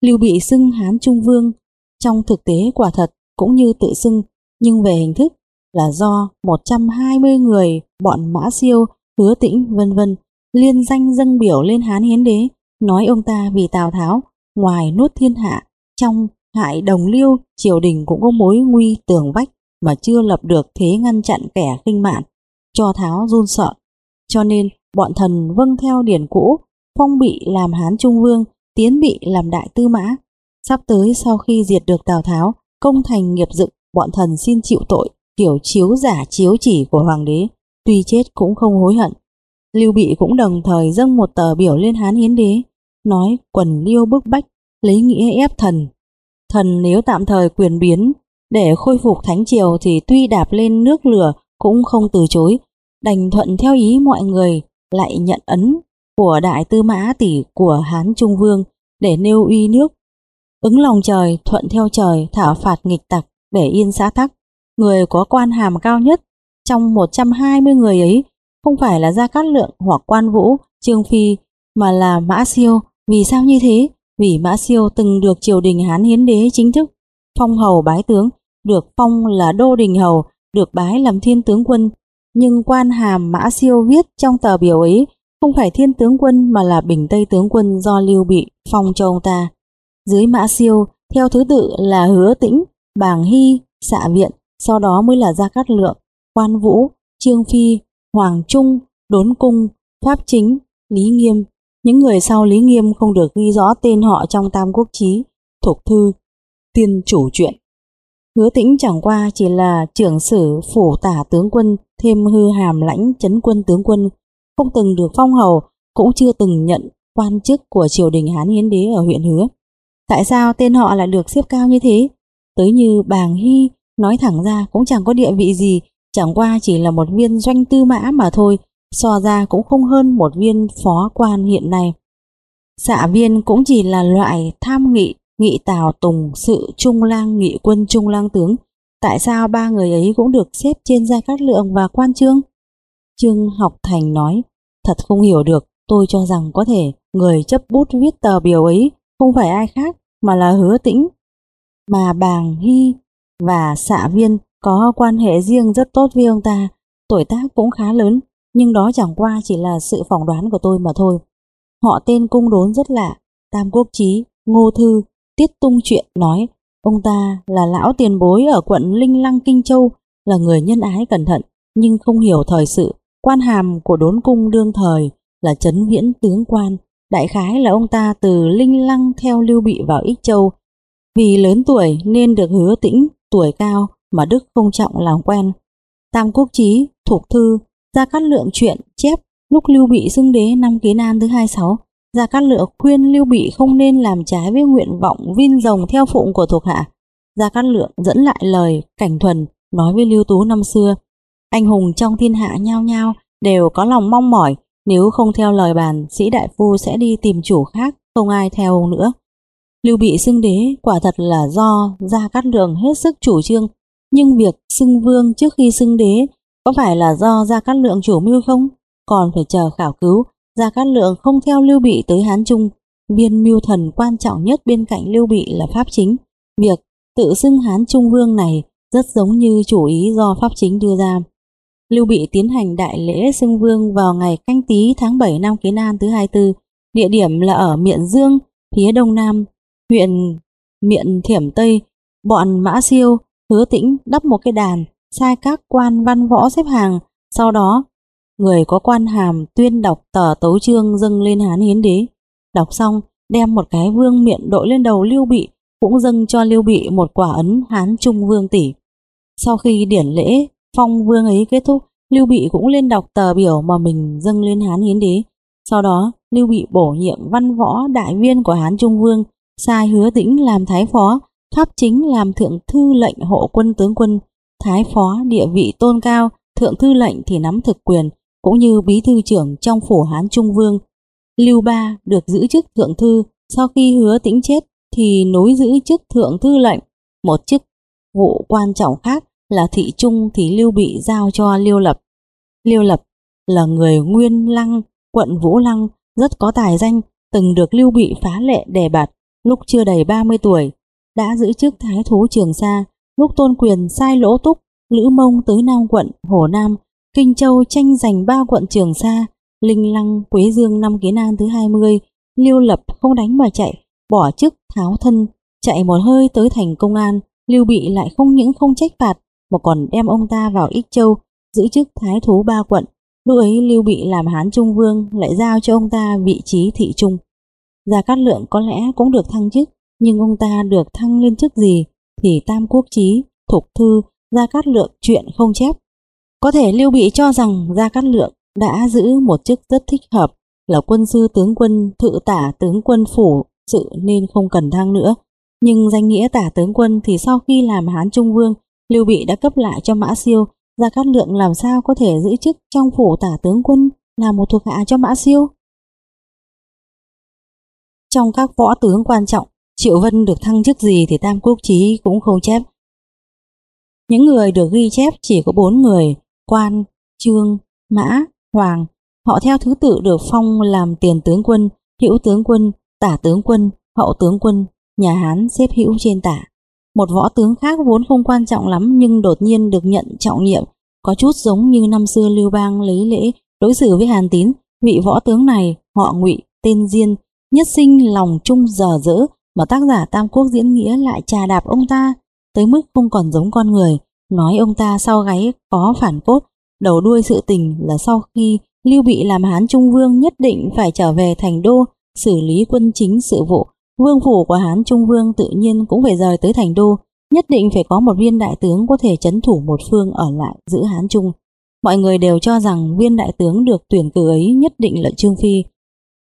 lưu bị xưng hán trung vương trong thực tế quả thật cũng như tự xưng, nhưng về hình thức là do 120 người bọn Mã Siêu, Hứa Tĩnh vân vân liên danh dâng biểu lên Hán Hiến Đế, nói ông ta vì Tào Tháo ngoài nuốt thiên hạ, trong hại đồng liêu, triều đình cũng có mối nguy tường vách mà chưa lập được thế ngăn chặn kẻ khinh mạn, cho Tháo run sợ. Cho nên bọn thần vâng theo điển cũ, phong bị làm Hán Trung Vương, tiến bị làm Đại Tư Mã. Sắp tới sau khi diệt được Tào Tháo, công thành nghiệp dựng, bọn thần xin chịu tội, kiểu chiếu giả chiếu chỉ của hoàng đế, tuy chết cũng không hối hận. Lưu Bị cũng đồng thời dâng một tờ biểu lên Hán Hiến Đế, nói quần liêu bức bách, lấy nghĩa ép thần. Thần nếu tạm thời quyền biến, để khôi phục thánh triều thì tuy đạp lên nước lửa cũng không từ chối, đành thuận theo ý mọi người, lại nhận ấn của đại tư mã tỷ của Hán Trung Vương để nêu uy nước. Ứng lòng trời, thuận theo trời, thảo phạt nghịch tặc để yên xã tắc người có quan hàm cao nhất trong 120 người ấy không phải là Gia Cát Lượng hoặc Quan Vũ, Trương Phi, mà là Mã Siêu. Vì sao như thế? Vì Mã Siêu từng được triều đình Hán Hiến Đế chính thức, phong hầu bái tướng, được phong là Đô Đình Hầu, được bái làm thiên tướng quân. Nhưng quan hàm Mã Siêu viết trong tờ biểu ấy không phải thiên tướng quân mà là bình Tây tướng quân do Lưu Bị phong cho ông ta. Dưới Mã Siêu, theo thứ tự là Hứa Tĩnh, Bàng Hy, Xạ Viện, sau đó mới là Gia Cát Lượng, Quan Vũ, Trương Phi, Hoàng Trung, Đốn Cung, Pháp Chính, Lý Nghiêm. Những người sau Lý Nghiêm không được ghi rõ tên họ trong Tam Quốc Chí, thuộc thư, tiên chủ truyện. Hứa tĩnh chẳng qua chỉ là trưởng sử phủ tả tướng quân thêm hư hàm lãnh chấn quân tướng quân, không từng được phong hầu, cũng chưa từng nhận quan chức của triều đình Hán Hiến Đế ở huyện Hứa. Tại sao tên họ lại được xếp cao như thế? Tới như Bàng Hy, Nói thẳng ra cũng chẳng có địa vị gì, chẳng qua chỉ là một viên doanh tư mã mà thôi, so ra cũng không hơn một viên phó quan hiện nay. Xạ viên cũng chỉ là loại tham nghị Nghị Tào Tùng, Sự Trung Lang, Nghị Quân Trung Lang Tướng. Tại sao ba người ấy cũng được xếp trên Gia Cát Lượng và Quan Trương? Trương Học Thành nói, thật không hiểu được, tôi cho rằng có thể người chấp bút viết tờ biểu ấy không phải ai khác mà là hứa tĩnh. Mà bàng hy và xạ viên có quan hệ riêng rất tốt với ông ta, tuổi tác cũng khá lớn, nhưng đó chẳng qua chỉ là sự phỏng đoán của tôi mà thôi. Họ tên cung đốn rất lạ, Tam Quốc Chí, Ngô Thư, Tiết Tung Chuyện nói ông ta là lão tiền bối ở quận Linh Lăng Kinh Châu, là người nhân ái cẩn thận, nhưng không hiểu thời sự. Quan hàm của đốn cung đương thời là chấn viễn tướng quan, đại khái là ông ta từ Linh Lăng theo Lưu Bị vào Ích Châu. Vì lớn tuổi nên được hứa tĩnh, tuổi cao mà Đức không trọng làm quen. Tam Quốc Chí, Thục Thư, Gia Cát Lượng chuyện chép lúc Lưu Bị xưng đế năm Kiến An thứ 26, Gia Cát Lượng khuyên Lưu Bị không nên làm trái với nguyện vọng vin rồng theo phụng của thuộc hạ. Gia Cát Lượng dẫn lại lời Cảnh Thuần nói với Lưu Tú năm xưa, anh hùng trong thiên hạ nhau nhau đều có lòng mong mỏi, nếu không theo lời bàn, sĩ đại phu sẽ đi tìm chủ khác, không ai theo ông nữa. Lưu Bị xưng đế quả thật là do Gia Cát Lượng hết sức chủ trương, nhưng việc xưng vương trước khi xưng đế có phải là do Gia Cát Lượng chủ mưu không? Còn phải chờ khảo cứu, Gia Cát Lượng không theo Lưu Bị tới Hán Trung, viên mưu thần quan trọng nhất bên cạnh Lưu Bị là Pháp Chính. Việc tự xưng Hán Trung Vương này rất giống như chủ ý do Pháp Chính đưa ra. Lưu Bị tiến hành đại lễ xưng vương vào ngày canh tí tháng 7 năm Kiến An thứ 24, địa điểm là ở Miện Dương, phía đông nam, huyện Miện Thiểm Tây. Bọn Mã Siêu, Hứa Tĩnh đắp một cái đàn, sai các quan văn võ xếp hàng, sau đó người có quan hàm tuyên đọc tờ tấu chương dâng lên Hán Hiến Đế. Đọc xong, đem một cái vương miện đội lên đầu Lưu Bị, cũng dâng cho Lưu Bị một quả ấn Hán Trung Vương tỷ. Sau khi điển lễ phong vương ấy kết thúc, Lưu Bị cũng lên đọc tờ biểu mà mình dâng lên Hán Hiến Đế. Sau đó, Lưu Bị bổ nhiệm văn võ đại viên của Hán Trung Vương, sai hứa tĩnh làm thái phó, Pháp chính làm thượng thư lệnh hộ quân tướng quân, thái phó địa vị tôn cao, thượng thư lệnh thì nắm thực quyền, cũng như bí thư trưởng trong phủ Hán Trung Vương. Lưu Ba được giữ chức thượng thư, sau khi hứa tĩnh chết thì nối giữ chức thượng thư lệnh. Một chức vụ quan trọng khác là thị trung thì Lưu Bị giao cho Lưu Lập. Lưu Lập là người nguyên lăng, quận Vũ Lăng, rất có tài danh, từng được Lưu Bị phá lệ đề bạt lúc chưa đầy 30 tuổi, đã giữ chức thái thú Trường Sa, lúc tôn quyền sai lỗ túc, Lữ Mông tới Nam quận, Hồ Nam, Kinh Châu tranh giành ba quận Trường Sa, Linh Lăng, Quế Dương năm Kiến An thứ 20, Lưu Lập không đánh mà chạy, bỏ chức tháo thân, chạy một hơi tới thành công an, Lưu Bị lại không những không trách phạt mà còn đem ông ta vào Ích Châu, giữ chức thái thú ba quận. Lúc ấy Lưu Bị làm Hán Trung Vương lại giao cho ông ta vị trí thị trung. Gia Cát Lượng có lẽ cũng được thăng chức, nhưng ông ta được thăng lên chức gì thì Tam Quốc Chí, Thục Thư, Gia Cát Lượng chuyện không chép. Có thể Lưu Bị cho rằng Gia Cát Lượng đã giữ một chức rất thích hợp là quân sư tướng quân thự tả tướng quân phủ sự nên không cần thăng nữa. Nhưng danh nghĩa tả tướng quân thì sau khi làm Hán Trung Vương, Lưu Bị đã cấp lại cho Mã Siêu, Gia Cát Lượng làm sao có thể giữ chức trong phủ tả tướng quân là một thuộc hạ cho Mã Siêu. Trong các võ tướng quan trọng, Triệu Vân được thăng chức gì thì Tam Quốc Chí cũng không chép. Những người được ghi chép chỉ có bốn người, Quan, Trương, Mã, Hoàng. Họ theo thứ tự được phong làm tiền tướng quân, hữu tướng quân, tả tướng quân, hậu tướng quân, nhà Hán xếp hữu trên tả. Một võ tướng khác vốn không quan trọng lắm nhưng đột nhiên được nhận trọng nhiệm, có chút giống như năm xưa Lưu Bang lấy lễ đối xử với Hàn Tín. Vị võ tướng này, họ ngụy tên Diên, nhất sinh lòng trung dở dỡ mà tác giả Tam Quốc diễn nghĩa lại trà đạp ông ta tới mức không còn giống con người, nói ông ta sau gáy có phản cốt, đầu đuôi sự tình là sau khi Lưu Bị làm Hán Trung Vương nhất định phải trở về thành đô xử lý quân chính sự vụ. Vương phủ của Hán Trung Vương tự nhiên cũng phải rời tới thành đô, nhất định phải có một viên đại tướng có thể chấn thủ một phương ở lại giữ Hán Trung. Mọi người đều cho rằng viên đại tướng được tuyển cử ấy nhất định là Trương Phi.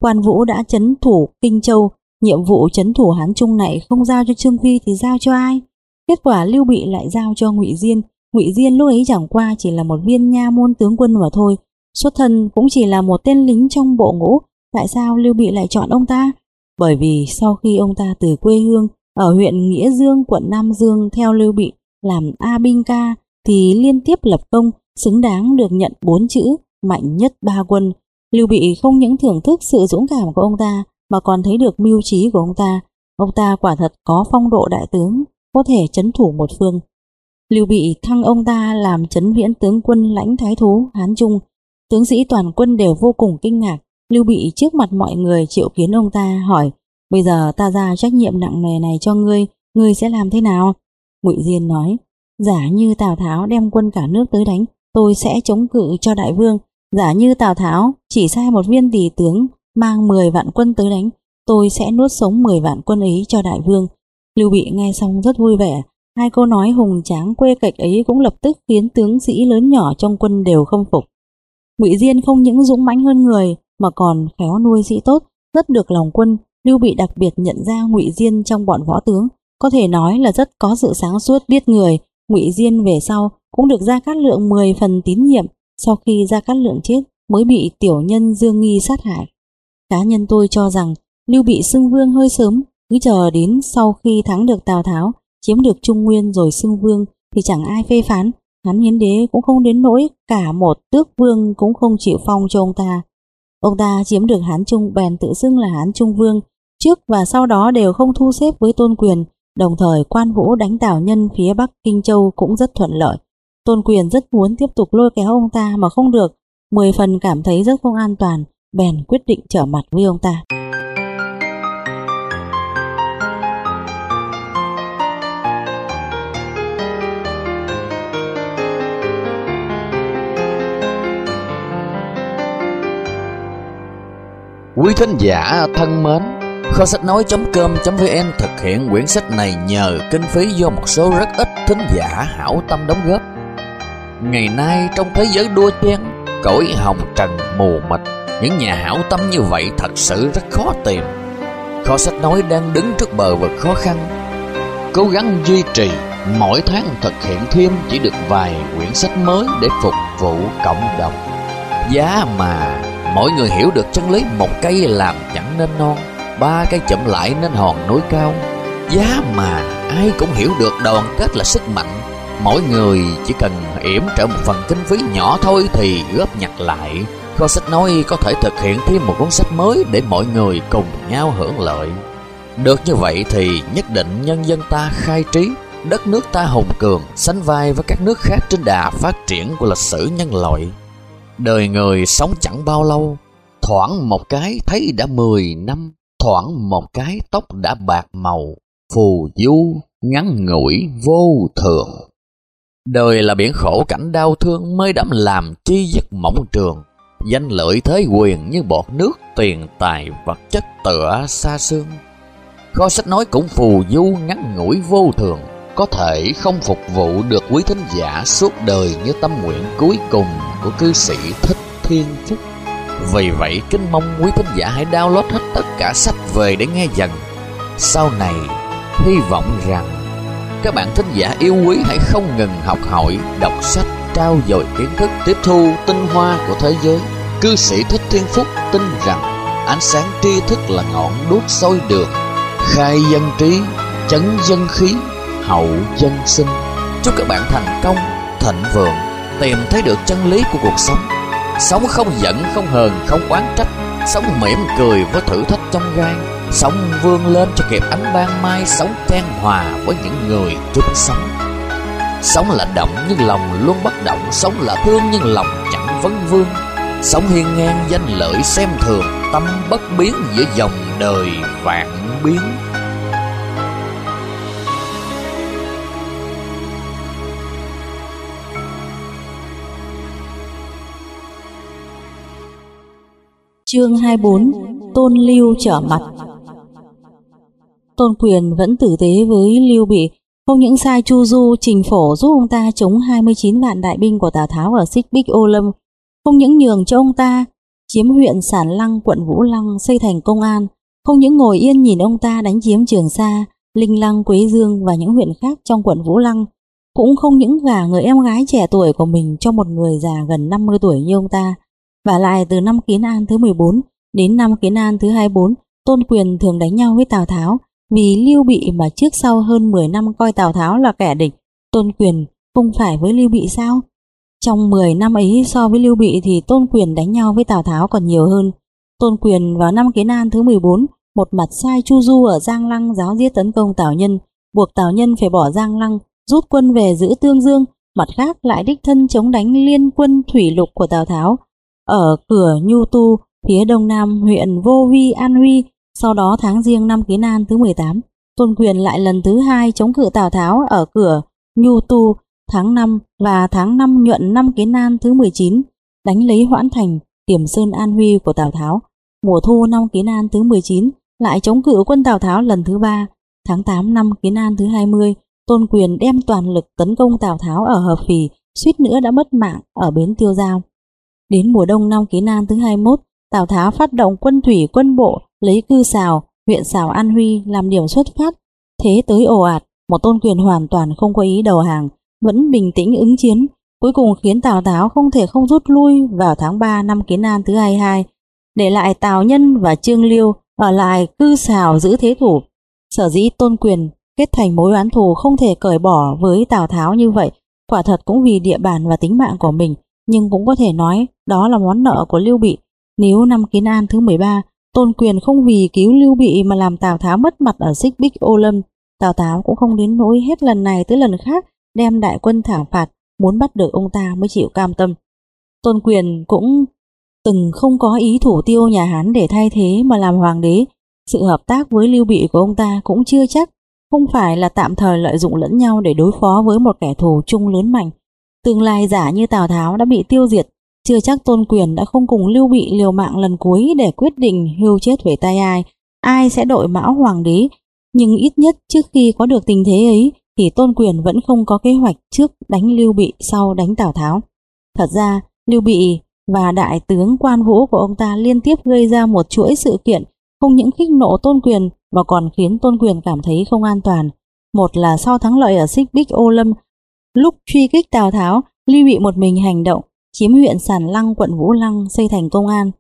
Quan Vũ đã chấn thủ Kinh Châu, nhiệm vụ chấn thủ Hán Trung này không giao cho Trương Phi thì giao cho ai? Kết quả Lưu Bị lại giao cho Ngụy Diên. Ngụy Diên lúc ấy chẳng qua chỉ là một viên nha môn tướng quân mà thôi, xuất thân cũng chỉ là một tên lính trong bộ ngũ. Tại sao Lưu Bị lại chọn ông ta? bởi vì sau khi ông ta từ quê hương ở huyện Nghĩa Dương, quận Nam Dương theo Lưu Bị làm A binh ca thì liên tiếp lập công xứng đáng được nhận bốn chữ mạnh nhất ba quân. Lưu Bị không những thưởng thức sự dũng cảm của ông ta mà còn thấy được mưu trí của ông ta. Ông ta quả thật có phong độ đại tướng, có thể chấn thủ một phương. Lưu Bị thăng ông ta làm chấn viễn tướng quân lãnh thái thú Hán Trung. Tướng sĩ toàn quân đều vô cùng kinh ngạc. Lưu Bị trước mặt mọi người triệu kiến ông ta hỏi Bây giờ ta ra trách nhiệm nặng nề này cho ngươi, ngươi sẽ làm thế nào? Ngụy Diên nói Giả như Tào Tháo đem quân cả nước tới đánh, tôi sẽ chống cự cho đại vương. Giả như Tào Tháo chỉ sai một viên tỷ tướng mang 10 vạn quân tới đánh, tôi sẽ nuốt sống 10 vạn quân ấy cho đại vương. Lưu Bị nghe xong rất vui vẻ, hai câu nói hùng tráng quê cạch ấy cũng lập tức khiến tướng sĩ lớn nhỏ trong quân đều không phục. Ngụy Diên không những dũng mãnh hơn người mà còn khéo nuôi sĩ tốt, rất được lòng quân. Lưu Bị đặc biệt nhận ra Ngụy Diên trong bọn võ tướng, có thể nói là rất có sự sáng suốt biết người. Ngụy Diên về sau cũng được ra Cát Lượng 10 phần tín nhiệm, sau khi Gia Cát Lượng chết mới bị tiểu nhân Dương Nghi sát hại. Cá nhân tôi cho rằng Lưu Bị xưng vương hơi sớm, cứ chờ đến sau khi thắng được Tào Tháo, chiếm được Trung Nguyên rồi xưng vương thì chẳng ai phê phán, hắn hiến đế cũng không đến nỗi cả một tước vương cũng không chịu phong cho ông ta. Ông ta chiếm được Hán Trung bèn tự xưng là Hán Trung Vương, trước và sau đó đều không thu xếp với tôn quyền, đồng thời quan vũ đánh Tào Nhân phía Bắc Kinh Châu cũng rất thuận lợi. Tôn quyền rất muốn tiếp tục lôi kéo ông ta mà không được, mười phần cảm thấy rất không an toàn, bèn quyết định trở mặt với ông ta. Quý thính giả thân mến, kho sách nói.com.vn thực hiện quyển sách này nhờ kinh phí do một số rất ít thính giả hảo tâm đóng góp. Ngày nay trong thế giới đua chen, cõi hồng trần mù mịt, những nhà hảo tâm như vậy thật sự rất khó tìm. Kho sách nói đang đứng trước bờ vực khó khăn, cố gắng duy trì mỗi tháng thực hiện thêm chỉ được vài quyển sách mới để phục vụ cộng đồng. Giá mà mỗi người hiểu được chân lý một cây làm chẳng nên non Ba cây chậm lại nên hòn núi cao Giá mà ai cũng hiểu được đoàn kết là sức mạnh Mỗi người chỉ cần yểm trợ một phần kinh phí nhỏ thôi thì góp nhặt lại. Kho sách nói có thể thực hiện thêm một cuốn sách mới để mọi người cùng nhau hưởng lợi. Được như vậy thì nhất định nhân dân ta khai trí Đất nước ta hùng cường, sánh vai với các nước khác trên đà phát triển của lịch sử nhân loại. Đời người sống chẳng bao lâu, thoảng một cái thấy đã mười năm, thoảng một cái tóc đã bạc màu, phù du, ngắn ngủi, vô thường. Đời là biển khổ cảnh đau thương mới đắm làm chi giấc mộng trường, danh lợi thế quyền như bọt nước, tiền tài vật chất tựa xa xương. Kho sách nói cũng phù du ngắn ngủi vô thường, có thể không phục vụ được quý thính giả suốt đời như tâm nguyện cuối cùng của cư sĩ Thích Thiên Phúc. Vì vậy, kính mong quý thính giả hãy download hết tất cả sách về để nghe dần. Sau này, hy vọng rằng các bạn thính giả yêu quý hãy không ngừng học hỏi, đọc sách, trao dồi kiến thức, tiếp thu tinh hoa của thế giới. Cư sĩ Thích Thiên Phúc tin rằng ánh sáng tri thức là ngọn đuốc soi đường, khai dân trí, chấn dân khí, hậu dân sinh. Chúc các bạn thành công, thịnh vượng, tìm thấy được chân lý của cuộc sống. Sống không giận, không hờn, không oán trách, sống mỉm cười với thử thách trong gan sống vươn lên cho kịp ánh ban mai, sống trang hòa với những người chung sống. Sống là động nhưng lòng luôn bất động, sống là thương nhưng lòng chẳng vấn vương. Sống hiên ngang danh lợi xem thường, tâm bất biến giữa dòng đời vạn biến. Chương 24 Tôn Lưu trở mặt Tôn Quyền vẫn tử tế với Lưu Bị. Không những sai Chu Du trình phổ giúp ông ta chống 29 vạn đại binh của Tào Tháo ở Xích Bích Ô Lâm Không những nhường cho ông ta chiếm huyện Sản Lăng quận Vũ Lăng xây thành công an Không những ngồi yên nhìn ông ta đánh chiếm Trường Sa Linh Lăng, Quế Dương và những huyện khác trong quận Vũ Lăng Cũng không những gả người em gái trẻ tuổi của mình cho một người già gần 50 tuổi như ông ta và lại từ năm Kiến An thứ 14 đến năm Kiến An thứ 24, Tôn Quyền thường đánh nhau với Tào Tháo vì Lưu Bị mà trước sau hơn 10 năm coi Tào Tháo là kẻ địch. Tôn Quyền không phải với Lưu Bị sao? Trong 10 năm ấy so với Lưu Bị thì Tôn Quyền đánh nhau với Tào Tháo còn nhiều hơn. Tôn Quyền vào năm Kiến An thứ 14, một mặt sai Chu Du ở Giang Lăng giáo giết tấn công Tào Nhân, buộc Tào Nhân phải bỏ Giang Lăng, rút quân về giữ Tương Dương, mặt khác lại đích thân chống đánh liên quân thủy lục của Tào Tháo. Ở cửa Nhu Tu, phía đông nam huyện Vô Vi An Huy, sau đó tháng riêng năm Kiến An thứ 18, Tôn Quyền lại lần thứ hai chống cự Tào Tháo ở cửa Nhu Tu tháng 5 và tháng 5 nhuận năm Kiến An thứ 19, đánh lấy Hoãn Thành, Tiềm Sơn An Huy của Tào Tháo. Mùa thu năm Kiến An thứ 19 lại chống cự quân Tào Tháo lần thứ ba. Tháng 8 năm Kiến An thứ 20, Tôn Quyền đem toàn lực tấn công Tào Tháo ở Hợp Phì, suýt nữa đã mất mạng ở bến Tiêu Giao. Đến mùa đông năm Kiến An thứ 21, Tào Tháo phát động quân thủy quân bộ lấy cư xào, huyện xào An Huy làm điểm xuất phát. Thế tới ồ ạt, một Tôn Quyền hoàn toàn không có ý đầu hàng, vẫn bình tĩnh ứng chiến, cuối cùng khiến Tào Tháo không thể không rút lui vào tháng 3 năm Kiến An thứ 22, để lại Tào Nhân và Trương Liêu ở lại cư xào giữ thế thủ. Sở dĩ Tôn Quyền kết thành mối oán thù không thể cởi bỏ với Tào Tháo như vậy, quả thật cũng vì địa bàn và tính mạng của mình, nhưng cũng có thể nói đó là món nợ của Lưu Bị. Nếu năm Kiến An thứ 13, Tôn Quyền không vì cứu Lưu Bị mà làm Tào Tháo mất mặt ở xích bích ô lâm, Tào Tháo cũng không đến nỗi hết lần này tới lần khác đem đại quân thảo phạt, muốn bắt được ông ta mới chịu cam tâm. Tôn Quyền cũng từng không có ý thủ tiêu nhà Hán để thay thế mà làm hoàng đế. Sự hợp tác với Lưu Bị của ông ta cũng chưa chắc, không phải là tạm thời lợi dụng lẫn nhau để đối phó với một kẻ thù chung lớn mạnh. Tương lai giả như Tào Tháo đã bị tiêu diệt, chưa chắc Tôn Quyền đã không cùng Lưu Bị liều mạng lần cuối để quyết định hưu chết về tay ai, ai sẽ đội mão hoàng đế. Nhưng ít nhất trước khi có được tình thế ấy, thì Tôn Quyền vẫn không có kế hoạch trước đánh Lưu Bị sau đánh Tào Tháo. Thật ra, Lưu Bị và đại tướng quan vũ của ông ta liên tiếp gây ra một chuỗi sự kiện không những khích nộ Tôn Quyền mà còn khiến Tôn Quyền cảm thấy không an toàn. Một là sau thắng lợi ở Xích Bích Ô Lâm, lúc truy kích Tào Tháo, Lưu Bị một mình hành động, chiếm huyện Sản Lăng quận Vũ Lăng xây thành công an.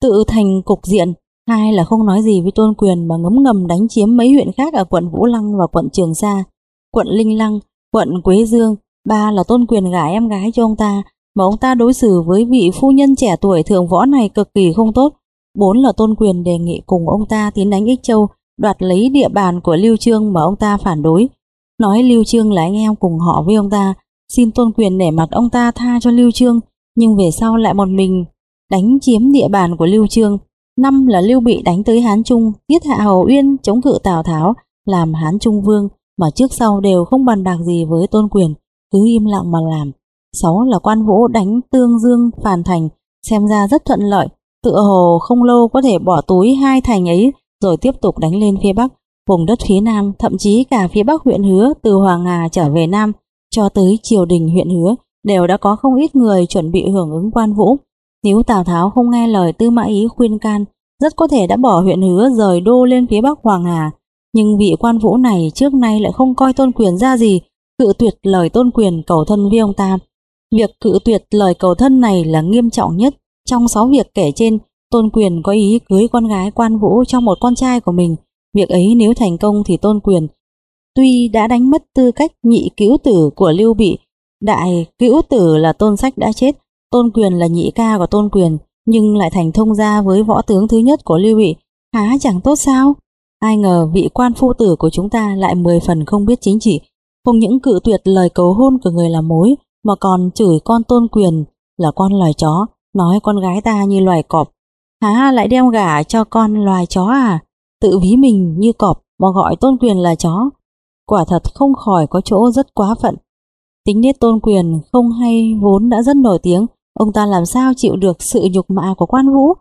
Tự thành cục diện, hai là không nói gì với Tôn Quyền mà ngấm ngầm đánh chiếm mấy huyện khác ở quận Vũ Lăng và quận Trường Sa quận Linh Lăng, quận Quế Dương, ba là tôn quyền gả em gái cho ông ta, mà ông ta đối xử với vị phu nhân trẻ tuổi thượng võ này cực kỳ không tốt. Bốn là tôn quyền đề nghị cùng ông ta tiến đánh Ích Châu, đoạt lấy địa bàn của Lưu Trương mà ông ta phản đối. Nói Lưu Trương là anh em cùng họ với ông ta, xin tôn quyền nể mặt ông ta tha cho Lưu Trương, nhưng về sau lại một mình đánh chiếm địa bàn của Lưu Trương. Năm là Lưu Bị đánh tới Hán Trung, giết hạ Hầu Uyên chống cự Tào Tháo, làm Hán Trung Vương mà trước sau đều không bàn bạc gì với tôn quyền, cứ im lặng mà làm. Sáu là quan vũ đánh tương dương phàn thành, xem ra rất thuận lợi, tựa hồ không lâu có thể bỏ túi hai thành ấy rồi tiếp tục đánh lên phía bắc, vùng đất phía nam, thậm chí cả phía bắc huyện Hứa từ Hoàng Hà trở về nam cho tới triều đình huyện Hứa đều đã có không ít người chuẩn bị hưởng ứng quan vũ. Nếu Tào Tháo không nghe lời Tư Mã Ý khuyên can, rất có thể đã bỏ huyện Hứa rời đô lên phía bắc Hoàng Hà, nhưng vị quan vũ này trước nay lại không coi tôn quyền ra gì, cự tuyệt lời tôn quyền cầu thân với ông ta. Việc cự tuyệt lời cầu thân này là nghiêm trọng nhất. Trong sáu việc kể trên, tôn quyền có ý cưới con gái quan vũ cho một con trai của mình. Việc ấy nếu thành công thì tôn quyền tuy đã đánh mất tư cách nhị cứu tử của Lưu Bị, đại cứu tử là tôn sách đã chết, tôn quyền là nhị ca của tôn quyền, nhưng lại thành thông gia với võ tướng thứ nhất của Lưu Bị, há chẳng tốt sao? Ai ngờ vị quan phu tử của chúng ta lại mười phần không biết chính trị, không những cự tuyệt lời cầu hôn của người làm mối, mà còn chửi con tôn quyền là con loài chó, nói con gái ta như loài cọp. há lại đem gả cho con loài chó à? Tự ví mình như cọp mà gọi tôn quyền là chó. Quả thật không khỏi có chỗ rất quá phận. Tính nết tôn quyền không hay vốn đã rất nổi tiếng, ông ta làm sao chịu được sự nhục mạ của quan vũ.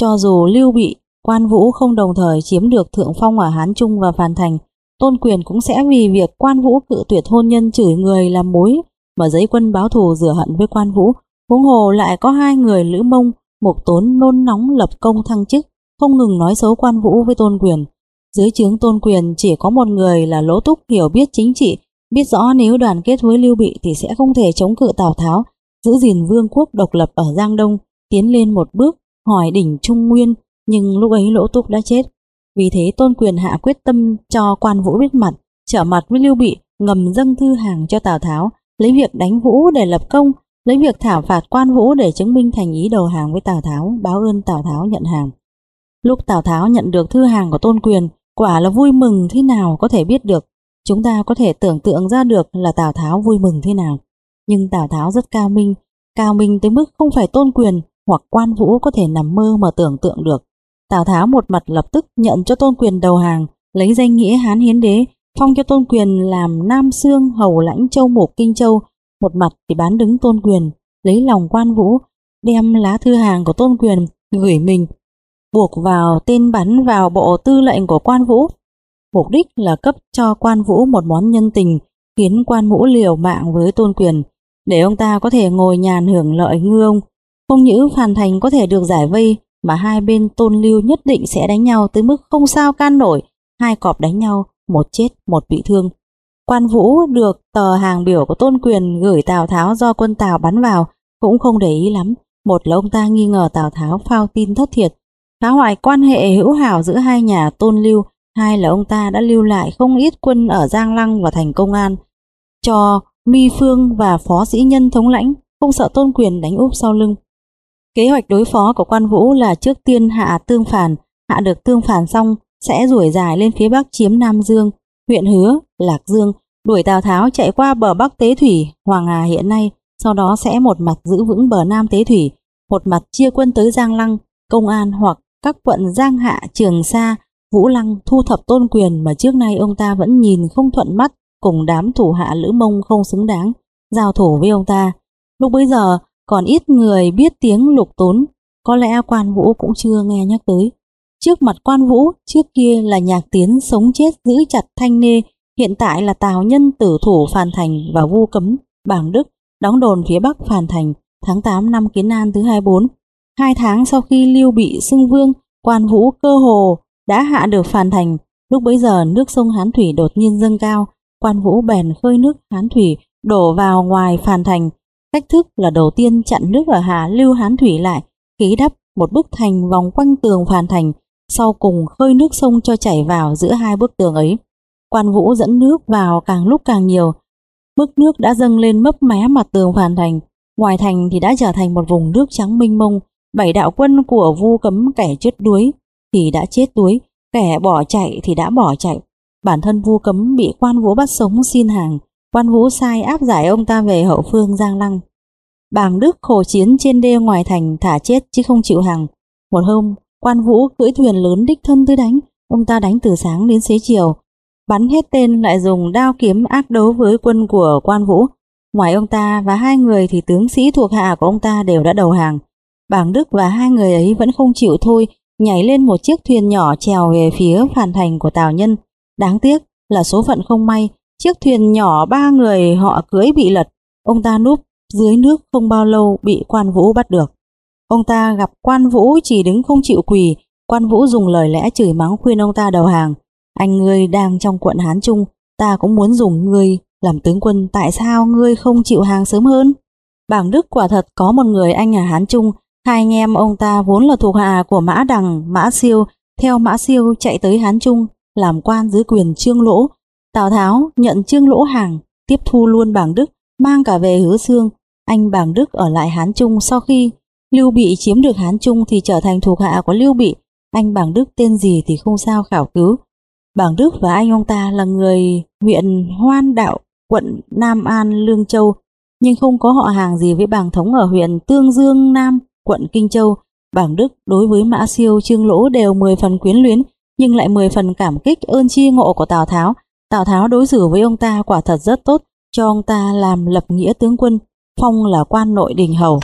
Cho dù lưu bị Quan Vũ không đồng thời chiếm được thượng phong ở Hán Trung và phàn Thành, Tôn Quyền cũng sẽ vì việc Quan Vũ cự tuyệt hôn nhân chửi người làm mối mà giấy quân báo thù rửa hận với Quan Vũ. Huống hồ lại có hai người Lữ Mông, Mục Tốn nôn nóng lập công thăng chức, không ngừng nói xấu Quan Vũ với Tôn Quyền. Dưới trướng Tôn Quyền chỉ có một người là Lỗ Túc hiểu biết chính trị, biết rõ nếu đoàn kết với Lưu Bị thì sẽ không thể chống cự Tào Tháo, giữ gìn vương quốc độc lập ở Giang Đông, tiến lên một bước, hỏi đỉnh Trung Nguyên, nhưng lúc ấy Lỗ Túc đã chết, Vì thế Tôn Quyền hạ quyết tâm cho quan vũ biết mặt, trở mặt với Lưu Bị, ngầm dâng thư hàng cho Tào Tháo, lấy việc đánh Vũ để lập công, lấy việc thảo phạt quan Vũ để chứng minh thành ý đầu hàng với Tào Tháo, báo ơn Tào Tháo nhận hàng. Lúc Tào Tháo nhận được thư hàng của Tôn Quyền, quả là vui mừng thế nào có thể biết được. Chúng ta có thể tưởng tượng ra được là Tào Tháo vui mừng thế nào. Nhưng Tào Tháo rất cao minh, cao minh tới mức không phải Tôn Quyền hoặc quan vũ có thể nằm mơ mà tưởng tượng được. Tào Tháo một mặt lập tức nhận cho Tôn Quyền đầu hàng, lấy danh nghĩa Hán Hiến Đế, phong cho Tôn Quyền làm Nam Sương hầu lãnh châu mục Kinh Châu, một mặt thì bán đứng Tôn Quyền, lấy lòng quan vũ, đem lá thư hàng của Tôn Quyền gửi mình, buộc vào tên bắn vào bộ tư lệnh của quan vũ. Mục đích là cấp cho quan vũ một món nhân tình, khiến quan vũ liều mạng với Tôn Quyền, để ông ta có thể ngồi nhàn hưởng lợi ngư ông. Không những Phan Thành có thể được giải vây, mà hai bên tôn lưu nhất định sẽ đánh nhau tới mức không sao can nổi, hai cọp đánh nhau, một chết, một bị thương. Quan Vũ được tờ hàng biểu của Tôn Quyền gửi Tào Tháo do quân Tào bắn vào, cũng không để ý lắm. Một là ông ta nghi ngờ Tào Tháo phao tin thất thiệt, phá hoại quan hệ hữu hảo giữa hai nhà Tôn Lưu, hai là ông ta đã lưu lại không ít quân ở Giang Lăng và thành công an, cho Mi Phương và Phó Sĩ Nhân thống lãnh, không sợ Tôn Quyền đánh úp sau lưng. Kế hoạch đối phó của quan vũ là trước tiên hạ tương phản, hạ được tương phản xong sẽ đuổi dài lên phía bắc chiếm Nam Dương, huyện Hứa, Lạc Dương, đuổi Tào Tháo chạy qua bờ bắc Tế Thủy, Hoàng Hà hiện nay, sau đó sẽ một mặt giữ vững bờ Nam Tế Thủy, một mặt chia quân tới Giang Lăng, Công An hoặc các quận Giang Hạ, Trường Sa, Vũ Lăng thu thập tôn quyền mà trước nay ông ta vẫn nhìn không thuận mắt cùng đám thủ hạ Lữ Mông không xứng đáng, giao thủ với ông ta. Lúc bấy giờ, còn ít người biết tiếng lục tốn, có lẽ quan vũ cũng chưa nghe nhắc tới. Trước mặt quan vũ, trước kia là nhạc tiến sống chết giữ chặt thanh nê, hiện tại là tào nhân tử thủ Phàn Thành và vu cấm, bảng Đức, đóng đồn phía bắc Phàn Thành, tháng 8 năm Kiến An thứ 24. Hai tháng sau khi Lưu bị xưng vương, quan vũ cơ hồ đã hạ được Phàn Thành, lúc bấy giờ nước sông Hán Thủy đột nhiên dâng cao, quan vũ bèn khơi nước Hán Thủy đổ vào ngoài Phàn Thành, Cách thức là đầu tiên chặn nước ở Hà Lưu Hán Thủy lại, ký đắp một bức thành vòng quanh tường phàn thành, sau cùng khơi nước sông cho chảy vào giữa hai bức tường ấy. Quan vũ dẫn nước vào càng lúc càng nhiều, mức nước đã dâng lên mấp mé mặt tường phàn thành, ngoài thành thì đã trở thành một vùng nước trắng mênh mông, bảy đạo quân của vu cấm kẻ chết đuối thì đã chết đuối, kẻ bỏ chạy thì đã bỏ chạy. Bản thân vu cấm bị quan vũ bắt sống xin hàng, Quan Vũ sai áp giải ông ta về hậu phương Giang Lăng. Bàng Đức khổ chiến trên đê ngoài thành thả chết chứ không chịu hàng. Một hôm, quan Vũ cưỡi thuyền lớn đích thân tới đánh, ông ta đánh từ sáng đến xế chiều. Bắn hết tên lại dùng đao kiếm ác đấu với quân của quan Vũ. Ngoài ông ta và hai người thì tướng sĩ thuộc hạ của ông ta đều đã đầu hàng. Bảng Đức và hai người ấy vẫn không chịu thôi, nhảy lên một chiếc thuyền nhỏ trèo về phía phản thành của Tào Nhân. Đáng tiếc là số phận không may, Chiếc thuyền nhỏ ba người họ cưới bị lật, ông ta núp dưới nước không bao lâu bị quan vũ bắt được. Ông ta gặp quan vũ chỉ đứng không chịu quỳ, quan vũ dùng lời lẽ chửi mắng khuyên ông ta đầu hàng. Anh ngươi đang trong quận Hán Trung, ta cũng muốn dùng ngươi làm tướng quân, tại sao ngươi không chịu hàng sớm hơn? Bảng Đức quả thật có một người anh ở Hán Trung, hai anh em ông ta vốn là thuộc hạ của Mã Đằng, Mã Siêu, theo Mã Siêu chạy tới Hán Trung, làm quan dưới quyền trương lỗ, Tào Tháo nhận trương lỗ hàng, tiếp thu luôn bảng Đức, mang cả về hứa xương. Anh bảng Đức ở lại Hán Trung sau khi Lưu Bị chiếm được Hán Trung thì trở thành thuộc hạ của Lưu Bị. Anh bảng Đức tên gì thì không sao khảo cứu. Bảng Đức và anh ông ta là người huyện Hoan Đạo, quận Nam An, Lương Châu, nhưng không có họ hàng gì với bảng thống ở huyện Tương Dương Nam, quận Kinh Châu. Bảng Đức đối với Mã Siêu, Trương Lỗ đều 10 phần quyến luyến, nhưng lại 10 phần cảm kích ơn chi ngộ của Tào Tháo. Tào Tháo đối xử với ông ta quả thật rất tốt, cho ông ta làm lập nghĩa tướng quân, phong là quan nội đình hầu.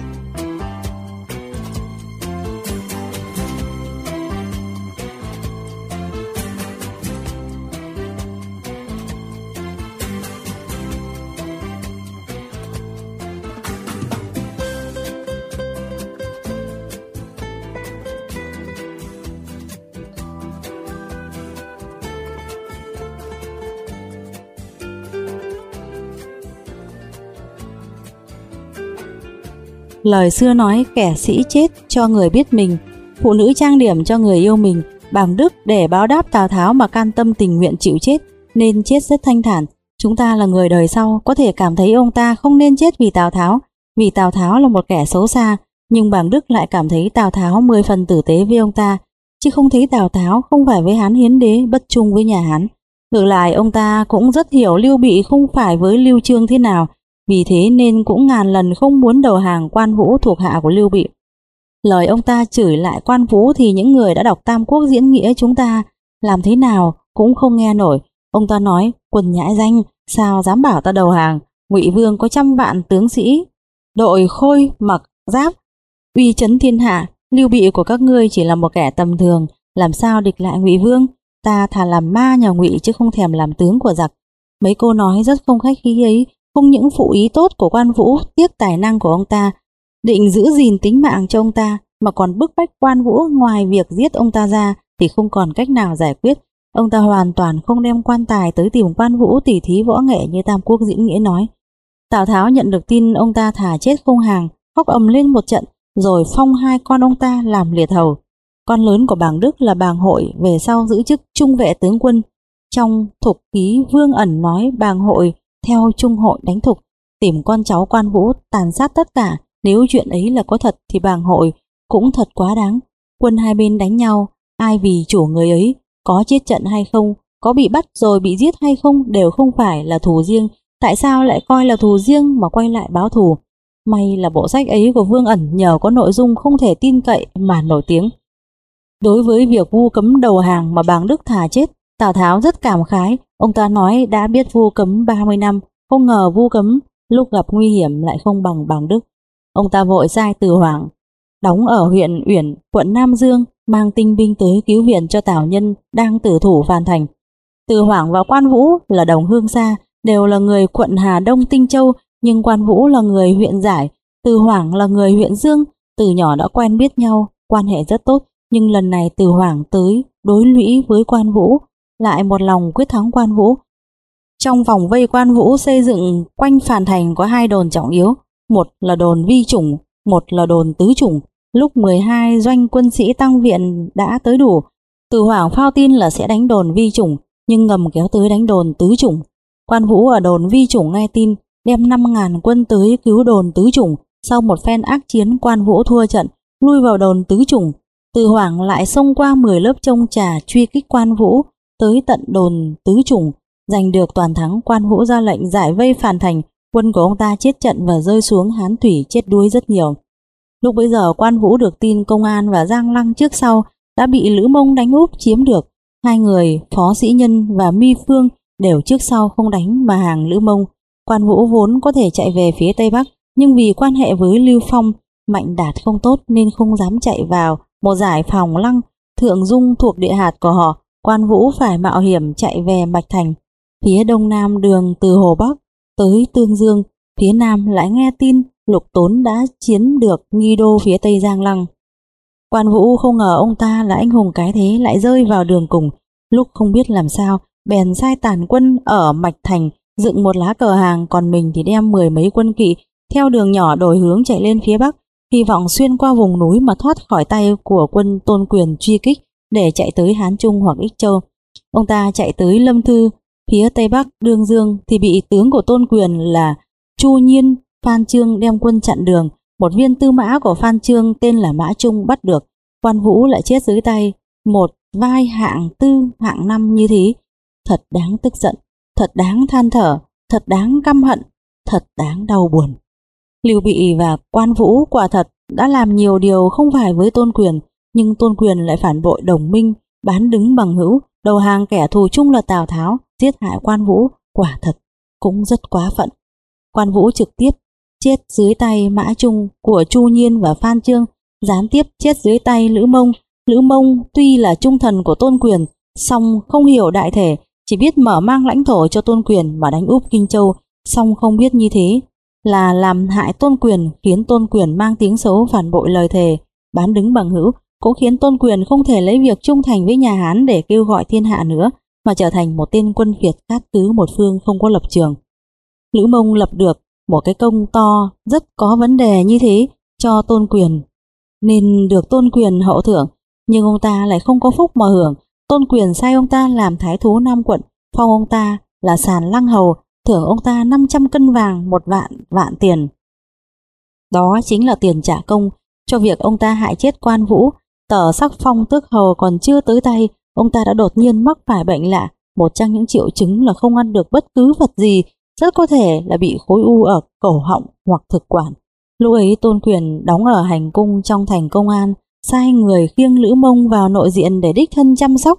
Lời xưa nói kẻ sĩ chết cho người biết mình, phụ nữ trang điểm cho người yêu mình, Bàng Đức để báo đáp Tào Tháo mà can tâm tình nguyện chịu chết, nên chết rất thanh thản. Chúng ta là người đời sau, có thể cảm thấy ông ta không nên chết vì Tào Tháo, vì Tào Tháo là một kẻ xấu xa, nhưng Bàng Đức lại cảm thấy Tào Tháo mười phần tử tế với ông ta, chứ không thấy Tào Tháo không phải với Hán hiến đế bất trung với nhà Hán. Ngược lại ông ta cũng rất hiểu Lưu Bị không phải với Lưu Trương thế nào, vì thế nên cũng ngàn lần không muốn đầu hàng quan vũ thuộc hạ của Lưu Bị. Lời ông ta chửi lại quan vũ thì những người đã đọc Tam Quốc diễn nghĩa chúng ta làm thế nào cũng không nghe nổi. Ông ta nói, quần nhãi danh, sao dám bảo ta đầu hàng, ngụy Vương có trăm vạn tướng sĩ, đội khôi, mặc, giáp, uy chấn thiên hạ, lưu bị của các ngươi chỉ là một kẻ tầm thường, làm sao địch lại ngụy Vương, ta thà làm ma nhà ngụy chứ không thèm làm tướng của giặc. Mấy cô nói rất không khách khí ấy, không những phụ ý tốt của quan vũ, tiếc tài năng của ông ta, định giữ gìn tính mạng cho ông ta, mà còn bức bách quan vũ ngoài việc giết ông ta ra thì không còn cách nào giải quyết. Ông ta hoàn toàn không đem quan tài tới tìm quan vũ tỉ thí võ nghệ như Tam Quốc diễn nghĩa nói. Tào Tháo nhận được tin ông ta thả chết không hàng, khóc ầm lên một trận, rồi phong hai con ông ta làm liệt hầu. Con lớn của bàng Đức là bàng hội về sau giữ chức trung vệ tướng quân. Trong thục ký Vương ẩn nói bàng hội theo trung hội đánh thục, tìm con cháu quan vũ tàn sát tất cả. Nếu chuyện ấy là có thật thì bàng hội cũng thật quá đáng. Quân hai bên đánh nhau, ai vì chủ người ấy, có chết trận hay không, có bị bắt rồi bị giết hay không đều không phải là thù riêng. Tại sao lại coi là thù riêng mà quay lại báo thù? May là bộ sách ấy của Vương ẩn nhờ có nội dung không thể tin cậy mà nổi tiếng. Đối với việc vu cấm đầu hàng mà bàng Đức thả chết, Tào Tháo rất cảm khái, ông ta nói đã biết vu cấm 30 năm, không ngờ vu cấm lúc gặp nguy hiểm lại không bằng bàng Đức. Ông ta vội sai từ Hoàng, đóng ở huyện Uyển, quận Nam Dương, mang tinh binh tới cứu viện cho Tào Nhân đang tử thủ Phan Thành. Từ Hoàng và Quan Vũ là đồng hương xa, đều là người quận Hà Đông Tinh Châu, nhưng Quan Vũ là người huyện Giải, Từ Hoàng là người huyện Dương, từ nhỏ đã quen biết nhau, quan hệ rất tốt, nhưng lần này Từ Hoàng tới đối lũy với Quan Vũ, lại một lòng quyết thắng Quan Vũ. Trong vòng vây Quan Vũ xây dựng quanh Phàn Thành có hai đồn trọng yếu, một là đồn Vi Chủng, một là đồn Tứ Chủng. Lúc 12 doanh quân sĩ tăng viện đã tới đủ, Từ Hoàng phao tin là sẽ đánh đồn Vi Chủng, nhưng ngầm kéo tới đánh đồn Tứ Chủng. Quan Vũ ở đồn Vi Chủng nghe tin, đem 5.000 quân tới cứu đồn Tứ Chủng. Sau một phen ác chiến, Quan Vũ thua trận, lui vào đồn Tứ Chủng. Từ Hoàng lại xông qua 10 lớp trông trà truy kích Quan Vũ, tới tận đồn Tứ Chủng, giành được toàn thắng. Quan Vũ ra lệnh giải vây phàn thành, quân của ông ta chết trận và rơi xuống Hán Thủy chết đuối rất nhiều. Lúc bấy giờ Quan Vũ được tin công an và Giang Lăng trước sau đã bị Lữ Mông đánh úp chiếm được. Hai người, Phó Sĩ Nhân và Mi Phương đều trước sau không đánh mà hàng Lữ Mông. Quan Vũ vốn có thể chạy về phía Tây Bắc, nhưng vì quan hệ với Lưu Phong, Mạnh Đạt không tốt nên không dám chạy vào một giải phòng lăng thượng dung thuộc địa hạt của họ. Quan Vũ phải mạo hiểm chạy về Bạch Thành, phía đông nam đường từ Hồ Bắc tới Tương Dương, phía nam lại nghe tin Lục Tốn đã chiến được nghi đô phía Tây Giang Lăng. Quan Vũ không ngờ ông ta là anh hùng cái thế lại rơi vào đường cùng, lúc không biết làm sao, bèn sai tàn quân ở Mạch Thành dựng một lá cờ hàng còn mình thì đem mười mấy quân kỵ theo đường nhỏ đổi hướng chạy lên phía Bắc, hy vọng xuyên qua vùng núi mà thoát khỏi tay của quân tôn quyền truy kích để chạy tới Hán Trung hoặc Ích Châu. Ông ta chạy tới Lâm Thư, phía Tây Bắc Đương Dương thì bị tướng của tôn quyền là Chu Nhiên Phan Trương đem quân chặn đường, một viên tư mã của Phan Trương tên là Mã Trung bắt được, quan vũ lại chết dưới tay, một vai hạng tư hạng năm như thế, thật đáng tức giận, thật đáng than thở, thật đáng căm hận, thật đáng đau buồn. Lưu Bị và quan vũ quả thật đã làm nhiều điều không phải với tôn quyền, nhưng tôn quyền lại phản bội đồng minh, bán đứng bằng hữu, đầu hàng kẻ thù chung là Tào Tháo, giết hại quan vũ, quả thật cũng rất quá phận. Quan vũ trực tiếp chết dưới tay Mã Trung của Chu Nhiên và Phan Trương, gián tiếp chết dưới tay Lữ Mông. Lữ Mông tuy là trung thần của tôn quyền, song không hiểu đại thể, chỉ biết mở mang lãnh thổ cho tôn quyền mà đánh úp Kinh Châu, song không biết như thế là làm hại tôn quyền khiến tôn quyền mang tiếng xấu phản bội lời thề, bán đứng bằng hữu, cũng khiến tôn quyền không thể lấy việc trung thành với nhà Hán để kêu gọi thiên hạ nữa, mà trở thành một tên quân Việt cát cứ một phương không có lập trường. Lữ Mông lập được một cái công to rất có vấn đề như thế cho tôn quyền nên được tôn quyền hậu thưởng Nhưng ông ta lại không có phúc mà hưởng, tôn quyền sai ông ta làm thái thú Nam quận, phong ông ta là sàn lăng hầu, thưởng ông ta 500 cân vàng một vạn vạn tiền. Đó chính là tiền trả công cho việc ông ta hại chết quan vũ, tờ sắc phong tước hầu còn chưa tới tay, ông ta đã đột nhiên mắc phải bệnh lạ, một trong những triệu chứng là không ăn được bất cứ vật gì, rất có thể là bị khối u ở cổ họng hoặc thực quản. Lúc ấy Tôn Quyền đóng ở hành cung trong thành công an, sai người khiêng Lữ Mông vào nội diện để đích thân chăm sóc.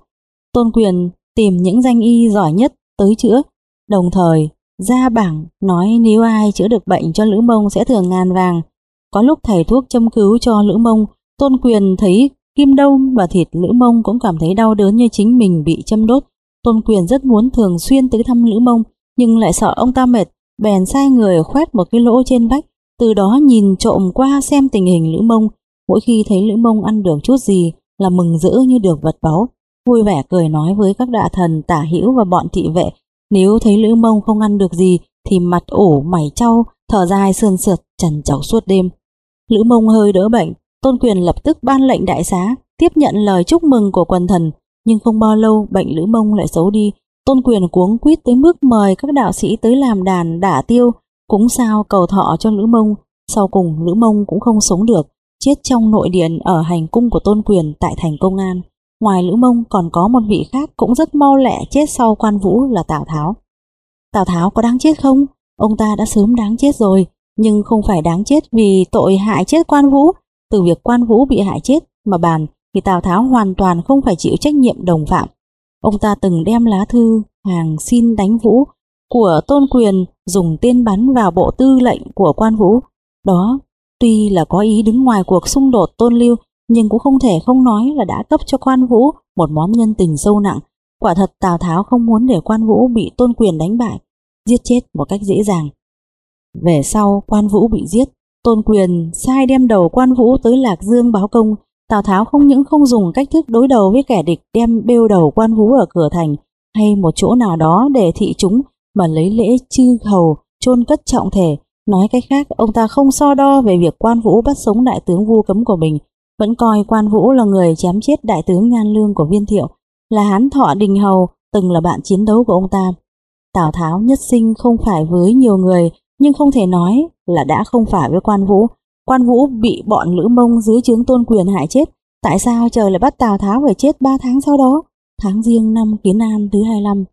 Tôn Quyền tìm những danh y giỏi nhất tới chữa, đồng thời ra bảng nói nếu ai chữa được bệnh cho Lữ Mông sẽ thưởng ngàn vàng. Có lúc thầy thuốc châm cứu cho Lữ Mông, Tôn Quyền thấy kim đông và thịt Lữ Mông cũng cảm thấy đau đớn như chính mình bị châm đốt. Tôn Quyền rất muốn thường xuyên tới thăm Lữ Mông, nhưng lại sợ ông ta mệt, bèn sai người khoét một cái lỗ trên vách, từ đó nhìn trộm qua xem tình hình Lữ Mông. Mỗi khi thấy Lữ Mông ăn được chút gì là mừng rỡ như được vật báu, vui vẻ cười nói với các đại thần tả hữu và bọn thị vệ. Nếu thấy Lữ Mông không ăn được gì thì mặt ủ mày trao, thở dài sườn sượt, trần trọc suốt đêm. Lữ Mông hơi đỡ bệnh, Tôn Quyền lập tức ban lệnh đại xá, tiếp nhận lời chúc mừng của quần thần, nhưng không bao lâu bệnh Lữ Mông lại xấu đi. Tôn Quyền cuống quýt tới mức mời các đạo sĩ tới làm đàn đả tiêu, cúng sao cầu thọ cho Lữ Mông. Sau cùng Lữ Mông cũng không sống được, chết trong nội điện ở hành cung của Tôn Quyền tại thành công an. Ngoài Lữ Mông còn có một vị khác cũng rất mau lẹ chết sau quan vũ là Tào Tháo. Tào Tháo có đáng chết không? Ông ta đã sớm đáng chết rồi, nhưng không phải đáng chết vì tội hại chết quan vũ. Từ việc quan vũ bị hại chết mà bàn thì Tào Tháo hoàn toàn không phải chịu trách nhiệm đồng phạm. Ông ta từng đem lá thư hàng xin đánh vũ của Tôn Quyền dùng tên bắn vào bộ tư lệnh của quan vũ. Đó tuy là có ý đứng ngoài cuộc xung đột tôn lưu nhưng cũng không thể không nói là đã cấp cho quan vũ một món nhân tình sâu nặng. Quả thật Tào Tháo không muốn để quan vũ bị tôn quyền đánh bại, giết chết một cách dễ dàng. Về sau quan vũ bị giết, tôn quyền sai đem đầu quan vũ tới Lạc Dương báo công. Tào Tháo không những không dùng cách thức đối đầu với kẻ địch đem bêu đầu quan vũ ở cửa thành hay một chỗ nào đó để thị chúng mà lấy lễ chư hầu chôn cất trọng thể. Nói cách khác, ông ta không so đo về việc quan vũ bắt sống đại tướng vu cấm của mình vẫn coi quan vũ là người chém chết đại tướng Nhan Lương của Viên Thiệu, là hán thọ đình hầu, từng là bạn chiến đấu của ông ta. Tào Tháo nhất sinh không phải với nhiều người, nhưng không thể nói là đã không phải với quan vũ. Quan vũ bị bọn Lữ Mông dưới trướng tôn quyền hại chết, tại sao trời lại bắt Tào Tháo phải chết 3 tháng sau đó, tháng riêng năm Kiến An thứ 25.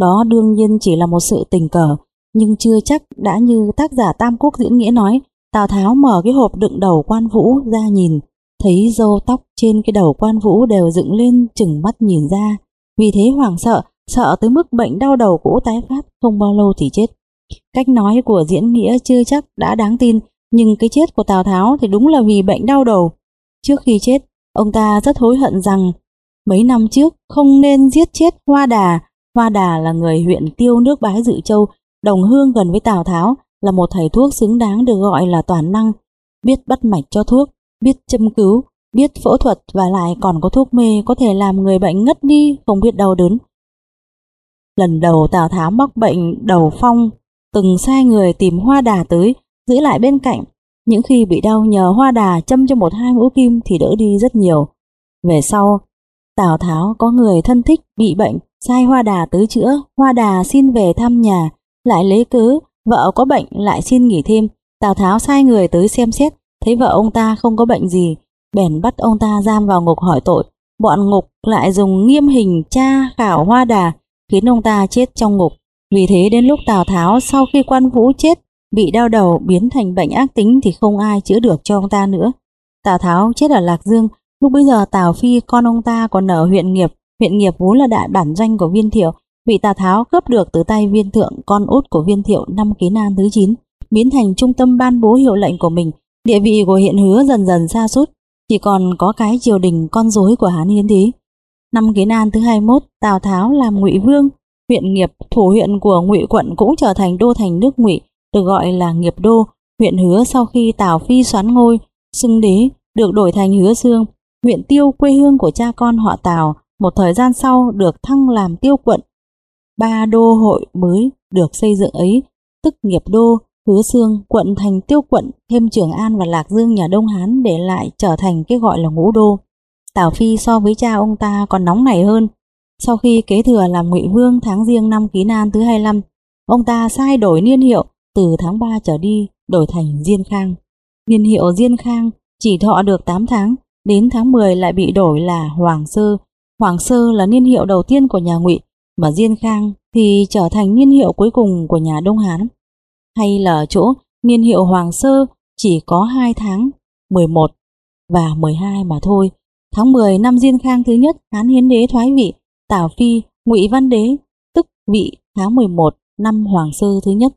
Đó đương nhiên chỉ là một sự tình cờ, nhưng chưa chắc đã như tác giả Tam Quốc diễn nghĩa nói, Tào Tháo mở cái hộp đựng đầu quan vũ ra nhìn, thấy râu tóc trên cái đầu quan vũ đều dựng lên chừng mắt nhìn ra. Vì thế hoảng sợ, sợ tới mức bệnh đau đầu cũ tái phát không bao lâu thì chết. Cách nói của diễn nghĩa chưa chắc đã đáng tin, nhưng cái chết của Tào Tháo thì đúng là vì bệnh đau đầu. Trước khi chết, ông ta rất hối hận rằng mấy năm trước không nên giết chết Hoa Đà. Hoa Đà là người huyện tiêu nước Bái Dự Châu, đồng hương gần với Tào Tháo, là một thầy thuốc xứng đáng được gọi là toàn năng, biết bắt mạch cho thuốc, biết châm cứu, biết phẫu thuật và lại còn có thuốc mê có thể làm người bệnh ngất đi không biết đau đớn. Lần đầu Tào Tháo mắc bệnh đầu phong, từng sai người tìm hoa đà tới, giữ lại bên cạnh. Những khi bị đau nhờ hoa đà châm cho một hai mũi kim thì đỡ đi rất nhiều. Về sau, Tào Tháo có người thân thích bị bệnh, sai hoa đà tới chữa, hoa đà xin về thăm nhà, lại lấy cớ, vợ có bệnh lại xin nghỉ thêm. Tào Tháo sai người tới xem xét, Thấy vợ ông ta không có bệnh gì, bèn bắt ông ta giam vào ngục hỏi tội. Bọn ngục lại dùng nghiêm hình cha khảo hoa đà, khiến ông ta chết trong ngục. Vì thế đến lúc Tào Tháo sau khi quan vũ chết, bị đau đầu biến thành bệnh ác tính thì không ai chữa được cho ông ta nữa. Tào Tháo chết ở Lạc Dương, lúc bây giờ Tào Phi con ông ta còn ở huyện Nghiệp, huyện Nghiệp vốn là đại bản doanh của Viên Thiệu, bị Tào Tháo cướp được từ tay Viên Thượng con út của Viên Thiệu năm Ký Nan thứ 9, biến thành trung tâm ban bố hiệu lệnh của mình, Địa vị của hiện hứa dần dần xa sút chỉ còn có cái triều đình con rối của Hán Hiến Thí. Năm Kiến An thứ 21, Tào Tháo làm Ngụy Vương, huyện Nghiệp, thủ huyện của Ngụy quận cũng trở thành đô thành nước Ngụy, được gọi là Nghiệp đô. Huyện Hứa sau khi Tào Phi xoán ngôi, xưng đế, được đổi thành Hứa Xương. Huyện Tiêu quê hương của cha con họ Tào, một thời gian sau được thăng làm Tiêu quận. Ba đô hội mới được xây dựng ấy, tức Nghiệp đô, Hứa Xương, quận thành tiêu quận, thêm Trường An và Lạc Dương nhà Đông Hán để lại trở thành cái gọi là ngũ đô. Tào Phi so với cha ông ta còn nóng nảy hơn. Sau khi kế thừa làm ngụy vương tháng riêng năm Ký Nan thứ 25, ông ta sai đổi niên hiệu từ tháng 3 trở đi đổi thành Diên Khang. Niên hiệu Diên Khang chỉ thọ được 8 tháng, đến tháng 10 lại bị đổi là Hoàng Sơ. Hoàng Sơ là niên hiệu đầu tiên của nhà Ngụy, mà Diên Khang thì trở thành niên hiệu cuối cùng của nhà Đông Hán. Hay là chỗ niên hiệu Hoàng Sơ chỉ có 2 tháng, 11 và 12 mà thôi. Tháng 10 năm Diên Khang thứ nhất, Hán Hiến Đế thoái vị, Tào Phi, Ngụy Văn Đế, tức vị tháng 11 năm Hoàng Sơ thứ nhất.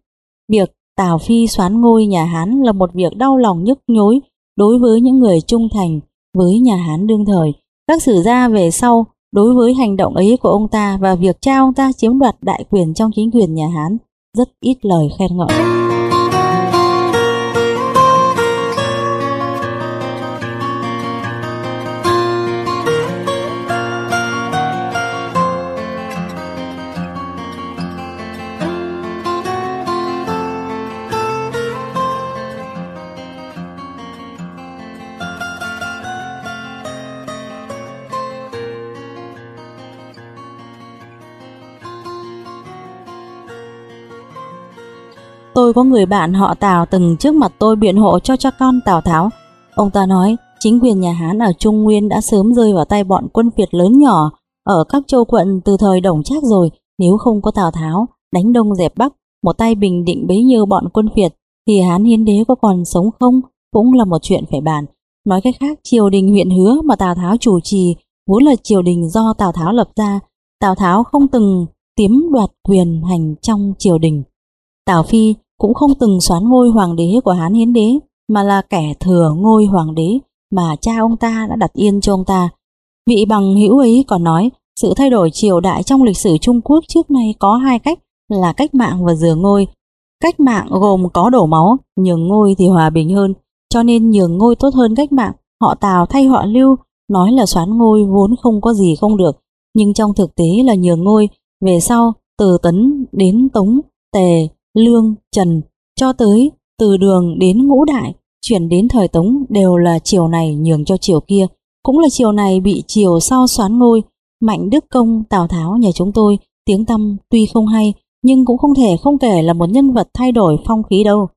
Việc Tào Phi xoán ngôi nhà Hán là một việc đau lòng nhức nhối đối với những người trung thành với nhà Hán đương thời. Các sử gia về sau đối với hành động ấy của ông ta và việc cha ông ta chiếm đoạt đại quyền trong chính quyền nhà Hán rất ít lời khen ngợi. Tôi có người bạn họ Tào từng trước mặt tôi biện hộ cho cha con Tào Tháo. Ông ta nói chính quyền nhà Hán ở Trung Nguyên đã sớm rơi vào tay bọn quân Việt lớn nhỏ ở các châu quận từ thời Đồng Trác rồi. Nếu không có Tào Tháo đánh đông dẹp Bắc, một tay bình định bấy nhiêu bọn quân Việt thì Hán Hiến Đế có còn sống không cũng là một chuyện phải bàn. Nói cách khác, triều đình huyện hứa mà Tào Tháo chủ trì vốn là triều đình do Tào Tháo lập ra. Tào Tháo không từng tiếm đoạt quyền hành trong triều đình. Tào Phi cũng không từng xoán ngôi hoàng đế của Hán Hiến Đế, mà là kẻ thừa ngôi hoàng đế mà cha ông ta đã đặt yên cho ông ta. Vị bằng hữu ấy còn nói, sự thay đổi triều đại trong lịch sử Trung Quốc trước nay có hai cách là cách mạng và dừa ngôi. Cách mạng gồm có đổ máu, nhường ngôi thì hòa bình hơn, cho nên nhường ngôi tốt hơn cách mạng. Họ Tào thay họ Lưu, nói là xoán ngôi vốn không có gì không được, nhưng trong thực tế là nhường ngôi. Về sau, từ Tấn đến Tống, Tề, Lương, Trần, cho tới từ đường đến ngũ đại, chuyển đến thời Tống đều là chiều này nhường cho chiều kia, cũng là chiều này bị chiều sau xoán ngôi. Mạnh Đức Công, Tào Tháo nhà chúng tôi, tiếng tâm tuy không hay, nhưng cũng không thể không kể là một nhân vật thay đổi phong khí đâu.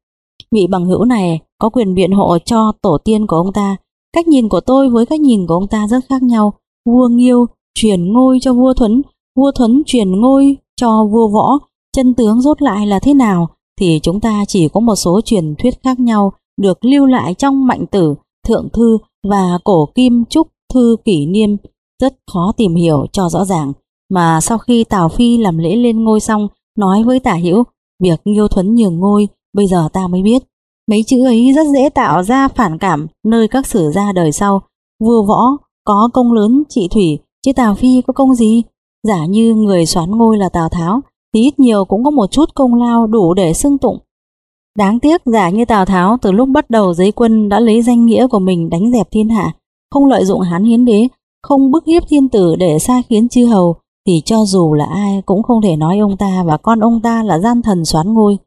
Vị bằng hữu này có quyền biện hộ cho tổ tiên của ông ta. Cách nhìn của tôi với cách nhìn của ông ta rất khác nhau. Vua Nghiêu truyền ngôi cho vua Thuấn, vua Thuấn truyền ngôi cho vua Võ, chân tướng rốt lại là thế nào thì chúng ta chỉ có một số truyền thuyết khác nhau được lưu lại trong mạnh tử, thượng thư và cổ kim trúc thư kỷ niêm rất khó tìm hiểu cho rõ ràng. Mà sau khi Tào Phi làm lễ lên ngôi xong nói với Tả Hữu việc Nghiêu Thuấn nhường ngôi bây giờ ta mới biết. Mấy chữ ấy rất dễ tạo ra phản cảm nơi các sử gia đời sau. Vua võ có công lớn trị thủy chứ Tào Phi có công gì? Giả như người xoán ngôi là Tào Tháo thì ít nhiều cũng có một chút công lao đủ để xưng tụng. Đáng tiếc giả như Tào Tháo từ lúc bắt đầu giấy quân đã lấy danh nghĩa của mình đánh dẹp thiên hạ, không lợi dụng hán hiến đế, không bức hiếp thiên tử để xa khiến chư hầu, thì cho dù là ai cũng không thể nói ông ta và con ông ta là gian thần xoán ngôi.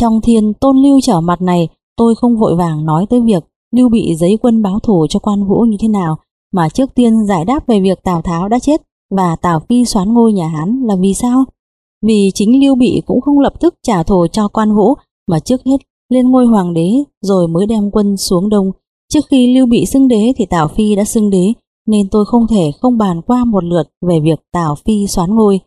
Trong thiên tôn lưu trở mặt này, tôi không vội vàng nói tới việc lưu bị giấy quân báo thù cho quan vũ như thế nào, mà trước tiên giải đáp về việc Tào Tháo đã chết và Tào Phi xoán ngôi nhà Hán là vì sao? Vì chính Lưu Bị cũng không lập tức trả thù cho quan vũ mà trước hết lên ngôi hoàng đế rồi mới đem quân xuống đông. Trước khi Lưu Bị xưng đế thì Tào Phi đã xưng đế nên tôi không thể không bàn qua một lượt về việc Tào Phi xoán ngôi.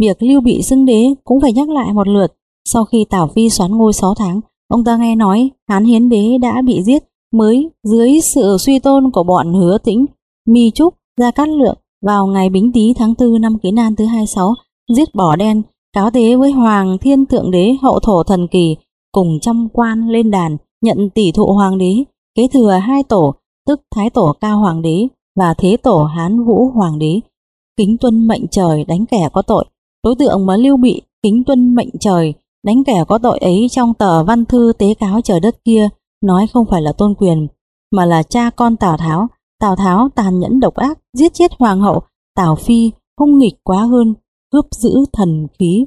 Việc Lưu Bị xưng đế cũng phải nhắc lại một lượt. Sau khi Tào Phi xoán ngôi 6 tháng, ông ta nghe nói Hán Hiến Đế đã bị giết mới dưới sự suy tôn của bọn Hứa Tĩnh, Mi Trúc, Gia Cát Lượng vào ngày Bính Tý tháng 4 năm Kỷ Nan thứ 26, giết bỏ đen cáo tế với Hoàng Thiên Thượng Đế hậu thổ thần kỳ cùng trăm quan lên đàn nhận tỷ thụ Hoàng đế, kế thừa hai tổ, tức Thái tổ Cao Hoàng đế và Thế tổ Hán Vũ Hoàng đế. Kính tuân mệnh trời đánh kẻ có tội, đối tượng mà lưu bị kính tuân mệnh trời đánh kẻ có tội ấy trong tờ văn thư tế cáo trời đất kia nói không phải là tôn quyền, mà là cha con Tào Tháo. Tào Tháo tàn nhẫn độc ác, giết chết hoàng hậu, Tào Phi hung nghịch quá hơn, cướp giữ thần khí.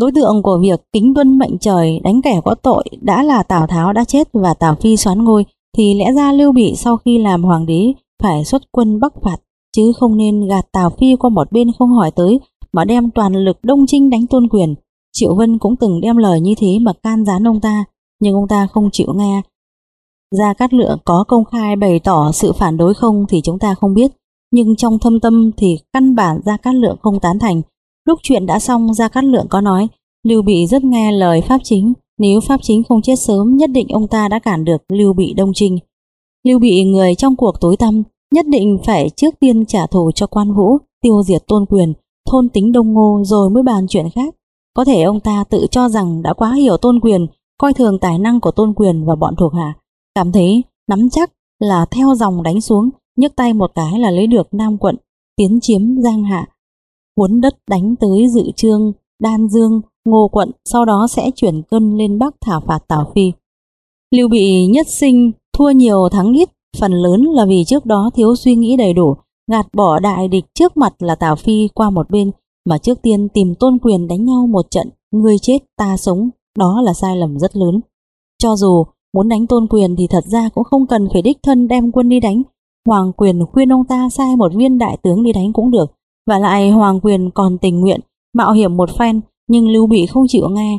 Đối tượng của việc kính tuân mệnh trời đánh kẻ có tội đã là Tào Tháo đã chết và Tào Phi xoán ngôi, thì lẽ ra Lưu Bị sau khi làm hoàng đế phải xuất quân bắc phạt, chứ không nên gạt Tào Phi qua một bên không hỏi tới, mà đem toàn lực đông chinh đánh tôn quyền. Triệu Vân cũng từng đem lời như thế mà can gián ông ta, nhưng ông ta không chịu nghe. Gia Cát Lượng có công khai bày tỏ sự phản đối không thì chúng ta không biết, nhưng trong thâm tâm thì căn bản Gia Cát Lượng không tán thành. Lúc chuyện đã xong Gia Cát Lượng có nói, Lưu Bị rất nghe lời Pháp Chính, nếu Pháp Chính không chết sớm nhất định ông ta đã cản được Lưu Bị đông trinh. Lưu Bị người trong cuộc tối tăm, nhất định phải trước tiên trả thù cho quan vũ, tiêu diệt tôn quyền, thôn tính đông ngô rồi mới bàn chuyện khác. Có thể ông ta tự cho rằng đã quá hiểu tôn quyền, coi thường tài năng của tôn quyền và bọn thuộc hạ, cảm thấy nắm chắc là theo dòng đánh xuống, nhấc tay một cái là lấy được Nam quận, tiến chiếm Giang Hạ. Cuốn đất đánh tới dự trương, Đan Dương, Ngô quận, sau đó sẽ chuyển cân lên Bắc thảo phạt Tào Phi. Lưu Bị nhất sinh, thua nhiều thắng ít, phần lớn là vì trước đó thiếu suy nghĩ đầy đủ, gạt bỏ đại địch trước mặt là Tào Phi qua một bên, mà trước tiên tìm tôn quyền đánh nhau một trận, người chết ta sống, đó là sai lầm rất lớn. Cho dù muốn đánh tôn quyền thì thật ra cũng không cần phải đích thân đem quân đi đánh, Hoàng quyền khuyên ông ta sai một viên đại tướng đi đánh cũng được, và lại Hoàng quyền còn tình nguyện, mạo hiểm một phen, nhưng Lưu Bị không chịu nghe.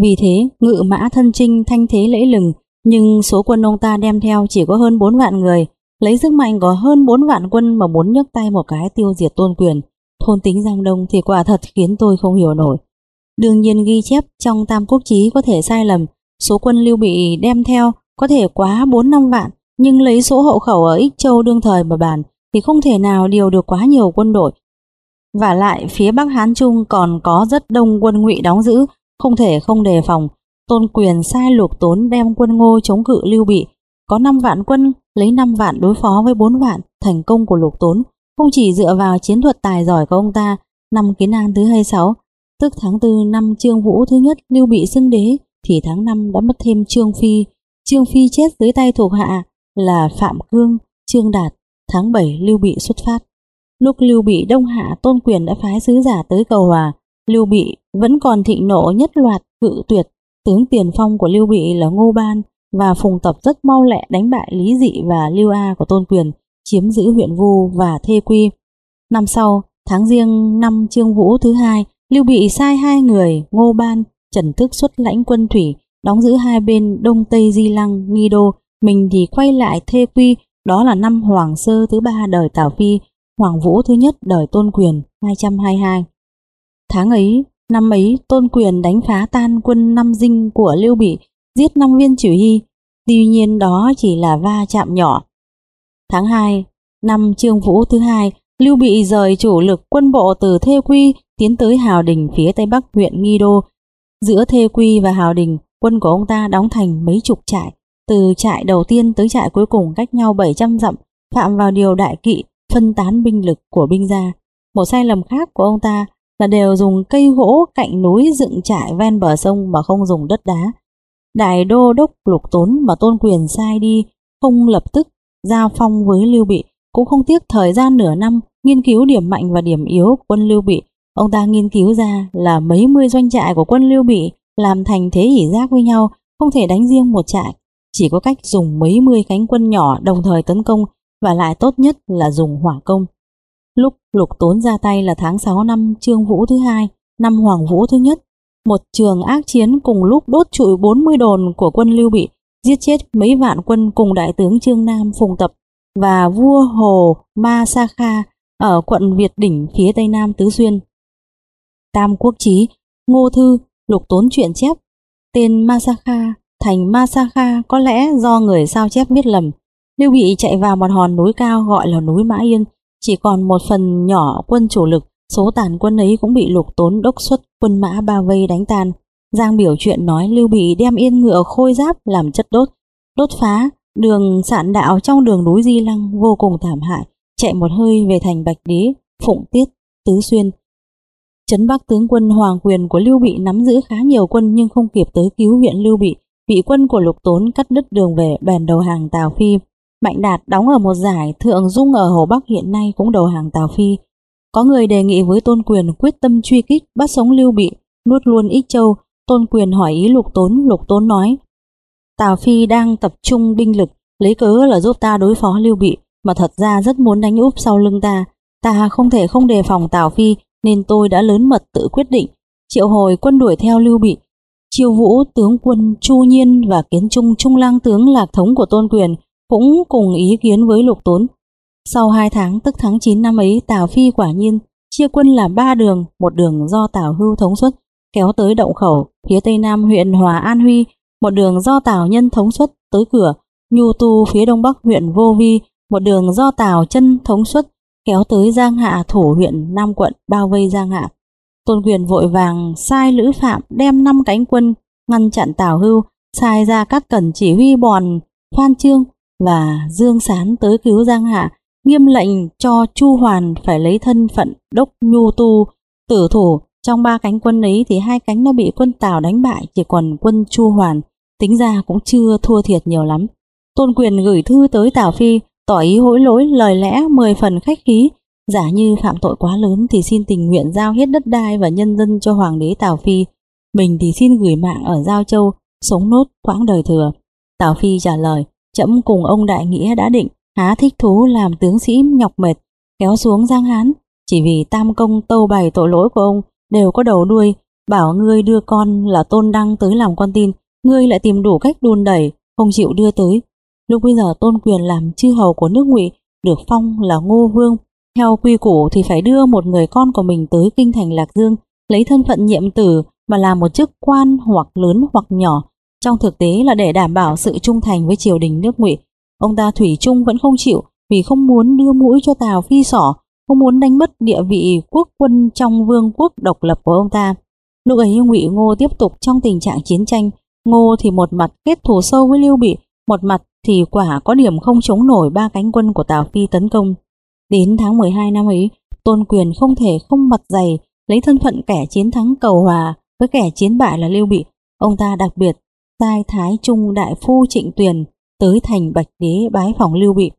Vì thế, ngự mã thân trinh thanh thế lẫy lừng, nhưng số quân ông ta đem theo chỉ có hơn 4 vạn người, lấy sức mạnh có hơn 4 vạn quân mà muốn nhấc tay một cái tiêu diệt tôn quyền. Thôn tính Giang Đông thì quả thật khiến tôi không hiểu nổi. Đương nhiên ghi chép trong Tam Quốc Chí có thể sai lầm, số quân Lưu Bị đem theo có thể quá 4-5 vạn, nhưng lấy số hậu khẩu ở Ích Châu đương thời mà bàn thì không thể nào điều được quá nhiều quân đội. Và lại phía Bắc Hán Trung còn có rất đông quân ngụy đóng giữ, không thể không đề phòng. Tôn quyền sai lục tốn đem quân ngô chống cự lưu bị, có 5 vạn quân lấy 5 vạn đối phó với 4 vạn, thành công của lục tốn không chỉ dựa vào chiến thuật tài giỏi của ông ta, năm kiến an thứ 26, tức tháng 4 năm Trương Vũ thứ nhất lưu bị xưng đế, thì tháng 5 đã mất thêm Trương Phi. Trương Phi chết dưới tay thuộc hạ là Phạm Cương, Trương Đạt, tháng 7 lưu bị xuất phát. Lúc Lưu Bị đông hạ Tôn Quyền đã phái sứ giả tới cầu hòa, Lưu Bị vẫn còn thịnh nộ nhất loạt cự tuyệt, tướng tiền phong của Lưu Bị là Ngô Ban và Phùng Tập rất mau lẹ đánh bại Lý Dị và Lưu A của Tôn Quyền, chiếm giữ huyện Vu và Thê Quy. Năm sau, tháng riêng năm Trương Vũ thứ hai, Lưu Bị sai hai người Ngô Ban, Trần Thức xuất lãnh quân thủy, đóng giữ hai bên Đông Tây Di Lăng, Nghi Đô, mình thì quay lại Thê Quy, đó là năm Hoàng Sơ thứ ba đời Tào Phi, Hoàng Vũ thứ nhất đời Tôn Quyền 222. Tháng ấy, năm ấy Tôn Quyền đánh phá tan quân năm dinh của Lưu Bị, giết năm viên chỉ huy, tuy nhiên đó chỉ là va chạm nhỏ. Tháng 2, năm Trương Vũ thứ hai, Lưu Bị rời chủ lực quân bộ từ Thê Quy tiến tới Hào Đình phía tây bắc huyện Nghi Đô. Giữa Thê Quy và Hào Đình, quân của ông ta đóng thành mấy chục trại, từ trại đầu tiên tới trại cuối cùng cách nhau 700 dặm, phạm vào điều đại kỵ phân tán binh lực của binh gia. Một sai lầm khác của ông ta là đều dùng cây gỗ cạnh núi dựng trại ven bờ sông mà không dùng đất đá. Đại đô đốc lục tốn mà tôn quyền sai đi không lập tức giao phong với Lưu Bị cũng không tiếc thời gian nửa năm nghiên cứu điểm mạnh và điểm yếu của quân Lưu Bị. Ông ta nghiên cứu ra là mấy mươi doanh trại của quân Lưu Bị làm thành thế ỉ giác với nhau, không thể đánh riêng một trại. Chỉ có cách dùng mấy mươi cánh quân nhỏ đồng thời tấn công và lại tốt nhất là dùng hỏa công. Lúc lục tốn ra tay là tháng 6 năm Trương Vũ thứ hai, năm Hoàng Vũ thứ nhất, một trường ác chiến cùng lúc đốt trụi 40 đồn của quân Lưu Bị, giết chết mấy vạn quân cùng đại tướng Trương Nam Phùng Tập và vua Hồ Ma Sa Kha ở quận Việt Đỉnh phía tây nam Tứ Xuyên. Tam Quốc Chí, Ngô Thư, lục tốn truyện chép, tên Ma Sa Kha thành Masaka có lẽ do người sao chép viết lầm, Lưu Bị chạy vào một hòn núi cao gọi là núi Mã Yên, chỉ còn một phần nhỏ quân chủ lực, số tàn quân ấy cũng bị lục tốn đốc xuất quân mã ba vây đánh tan. Giang biểu chuyện nói Lưu Bị đem yên ngựa khôi giáp làm chất đốt, đốt phá đường sạn đạo trong đường núi Di Lăng vô cùng thảm hại, chạy một hơi về thành Bạch Đế, Phụng Tiết, Tứ Xuyên. Trấn Bắc tướng quân Hoàng Quyền của Lưu Bị nắm giữ khá nhiều quân nhưng không kịp tới cứu huyện Lưu Bị, bị quân của Lục Tốn cắt đứt đường về bèn đầu hàng Tào Phi. Mạnh Đạt đóng ở một giải thượng dung ở Hồ Bắc hiện nay cũng đầu hàng Tào Phi. Có người đề nghị với Tôn Quyền quyết tâm truy kích bắt sống Lưu Bị, nuốt luôn Ích Châu. Tôn Quyền hỏi ý Lục Tốn, Lục Tốn nói Tào Phi đang tập trung binh lực, lấy cớ là giúp ta đối phó Lưu Bị. mà thật ra rất muốn đánh úp sau lưng ta. Ta không thể không đề phòng Tào Phi nên tôi đã lớn mật tự quyết định triệu hồi quân đuổi theo Lưu Bị. Chiêu Vũ tướng quân Chu Nhiên và Kiến Trung Trung lang tướng Lạc Thống của Tôn Quyền cũng cùng ý kiến với Lục Tốn. Sau hai tháng tức tháng 9 năm ấy Tào Phi quả nhiên chia quân làm ba đường, một đường do Tào Hưu thống suất kéo tới động khẩu phía tây nam huyện Hòa An Huy, một đường do Tào Nhân thống suất tới cửa Nhu Tu phía đông bắc huyện Vô Vi, một đường do Tào Chân thống suất kéo tới Giang Hạ thủ huyện Nam quận bao vây Giang Hạ. Tôn Quyền vội vàng sai Lữ Phạm đem năm cánh quân ngăn chặn Tào Hưu, sai ra các cẩn chỉ huy bòn Phan Trương và Dương Sán tới cứu Giang Hạ, nghiêm lệnh cho Chu Hoàn phải lấy thân phận đốc nhu tu tử thủ. Trong ba cánh quân ấy thì hai cánh đã bị quân Tào đánh bại, chỉ còn quân Chu Hoàn tính ra cũng chưa thua thiệt nhiều lắm. Tôn Quyền gửi thư tới Tào Phi, tỏ ý hối lỗi lời lẽ mười phần khách khí, giả như phạm tội quá lớn thì xin tình nguyện giao hết đất đai và nhân dân cho Hoàng đế Tào Phi, mình thì xin gửi mạng ở Giao Châu, sống nốt quãng đời thừa. Tào Phi trả lời, chậm cùng ông Đại Nghĩa đã định, há thích thú làm tướng sĩ nhọc mệt, kéo xuống Giang Hán, chỉ vì tam công tâu bày tội lỗi của ông đều có đầu đuôi, bảo ngươi đưa con là tôn đăng tới làm con tin, ngươi lại tìm đủ cách đùn đẩy, không chịu đưa tới. Lúc bây giờ tôn quyền làm chư hầu của nước ngụy được phong là ngô vương, theo quy củ thì phải đưa một người con của mình tới kinh thành Lạc Dương, lấy thân phận nhiệm tử mà làm một chức quan hoặc lớn hoặc nhỏ. Trong thực tế là để đảm bảo sự trung thành với triều đình nước ngụy. Ông ta Thủy Trung vẫn không chịu vì không muốn đưa mũi cho Tào Phi sỏ, không muốn đánh mất địa vị quốc quân trong vương quốc độc lập của ông ta. Lúc ấy ngụy Ngô tiếp tục trong tình trạng chiến tranh, Ngô thì một mặt kết thù sâu với Lưu Bị, một mặt thì quả có điểm không chống nổi ba cánh quân của Tào Phi tấn công. Đến tháng 12 năm ấy, Tôn Quyền không thể không mặt dày lấy thân phận kẻ chiến thắng cầu hòa với kẻ chiến bại là Lưu Bị. Ông ta đặc biệt sai Thái Trung Đại Phu Trịnh Tuyền tới thành Bạch Đế bái phòng Lưu Bị.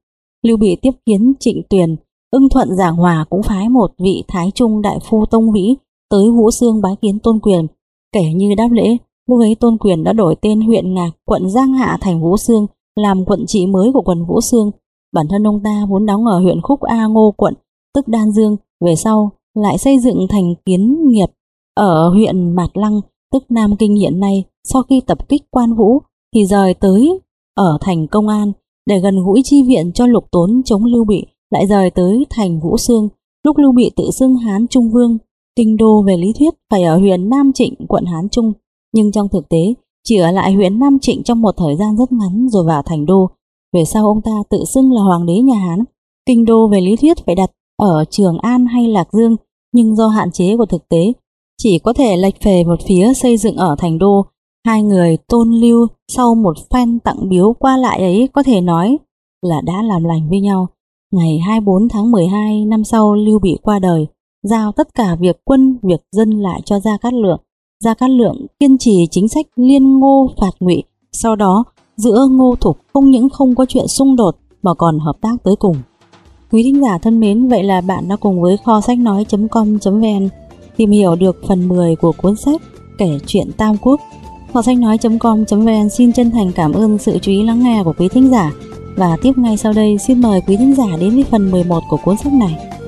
Lưu Bị tiếp kiến Trịnh Tuyền, ưng thuận giảng hòa cũng phái một vị Thái Trung Đại Phu Tông Vĩ tới Vũ Xương bái kiến Tôn Quyền. Kể như đáp lễ, lúc ấy Tôn Quyền đã đổi tên huyện Ngạc, quận Giang Hạ thành Vũ Xương, làm quận trị mới của quận Vũ Xương. Bản thân ông ta vốn đóng ở huyện Khúc A Ngô quận, tức Đan Dương, về sau lại xây dựng thành kiến nghiệp ở huyện Mạt Lăng, tức Nam Kinh hiện nay. Sau khi tập kích quan vũ thì rời tới ở thành công an để gần gũi chi viện cho lục tốn chống Lưu Bị, lại rời tới thành Vũ Sương. Lúc Lưu Bị tự xưng Hán Trung Vương, kinh đô về lý thuyết phải ở huyện Nam Trịnh, quận Hán Trung, nhưng trong thực tế chỉ ở lại huyện Nam Trịnh trong một thời gian rất ngắn rồi vào thành đô. Về sau ông ta tự xưng là hoàng đế nhà Hán, kinh đô về lý thuyết phải đặt ở Trường An hay Lạc Dương, nhưng do hạn chế của thực tế, chỉ có thể lệch về một phía xây dựng ở thành đô. Hai người tôn lưu sau một phen tặng biếu qua lại ấy có thể nói là đã làm lành với nhau. Ngày 24 tháng 12 năm sau Lưu Bị qua đời, giao tất cả việc quân, việc dân lại cho Gia Cát Lượng. Gia Cát Lượng kiên trì chính sách liên ngô phạt ngụy, sau đó giữa ngô thục không những không có chuyện xung đột mà còn hợp tác tới cùng. Quý thính giả thân mến, vậy là bạn đã cùng với kho sách nói.com.vn tìm hiểu được phần 10 của cuốn sách Kể chuyện Tam Quốc. Kho sách nói.com.vn xin chân thành cảm ơn sự chú ý lắng nghe của quý thính giả và tiếp ngay sau đây xin mời quý thính giả đến với phần 11 của cuốn sách này.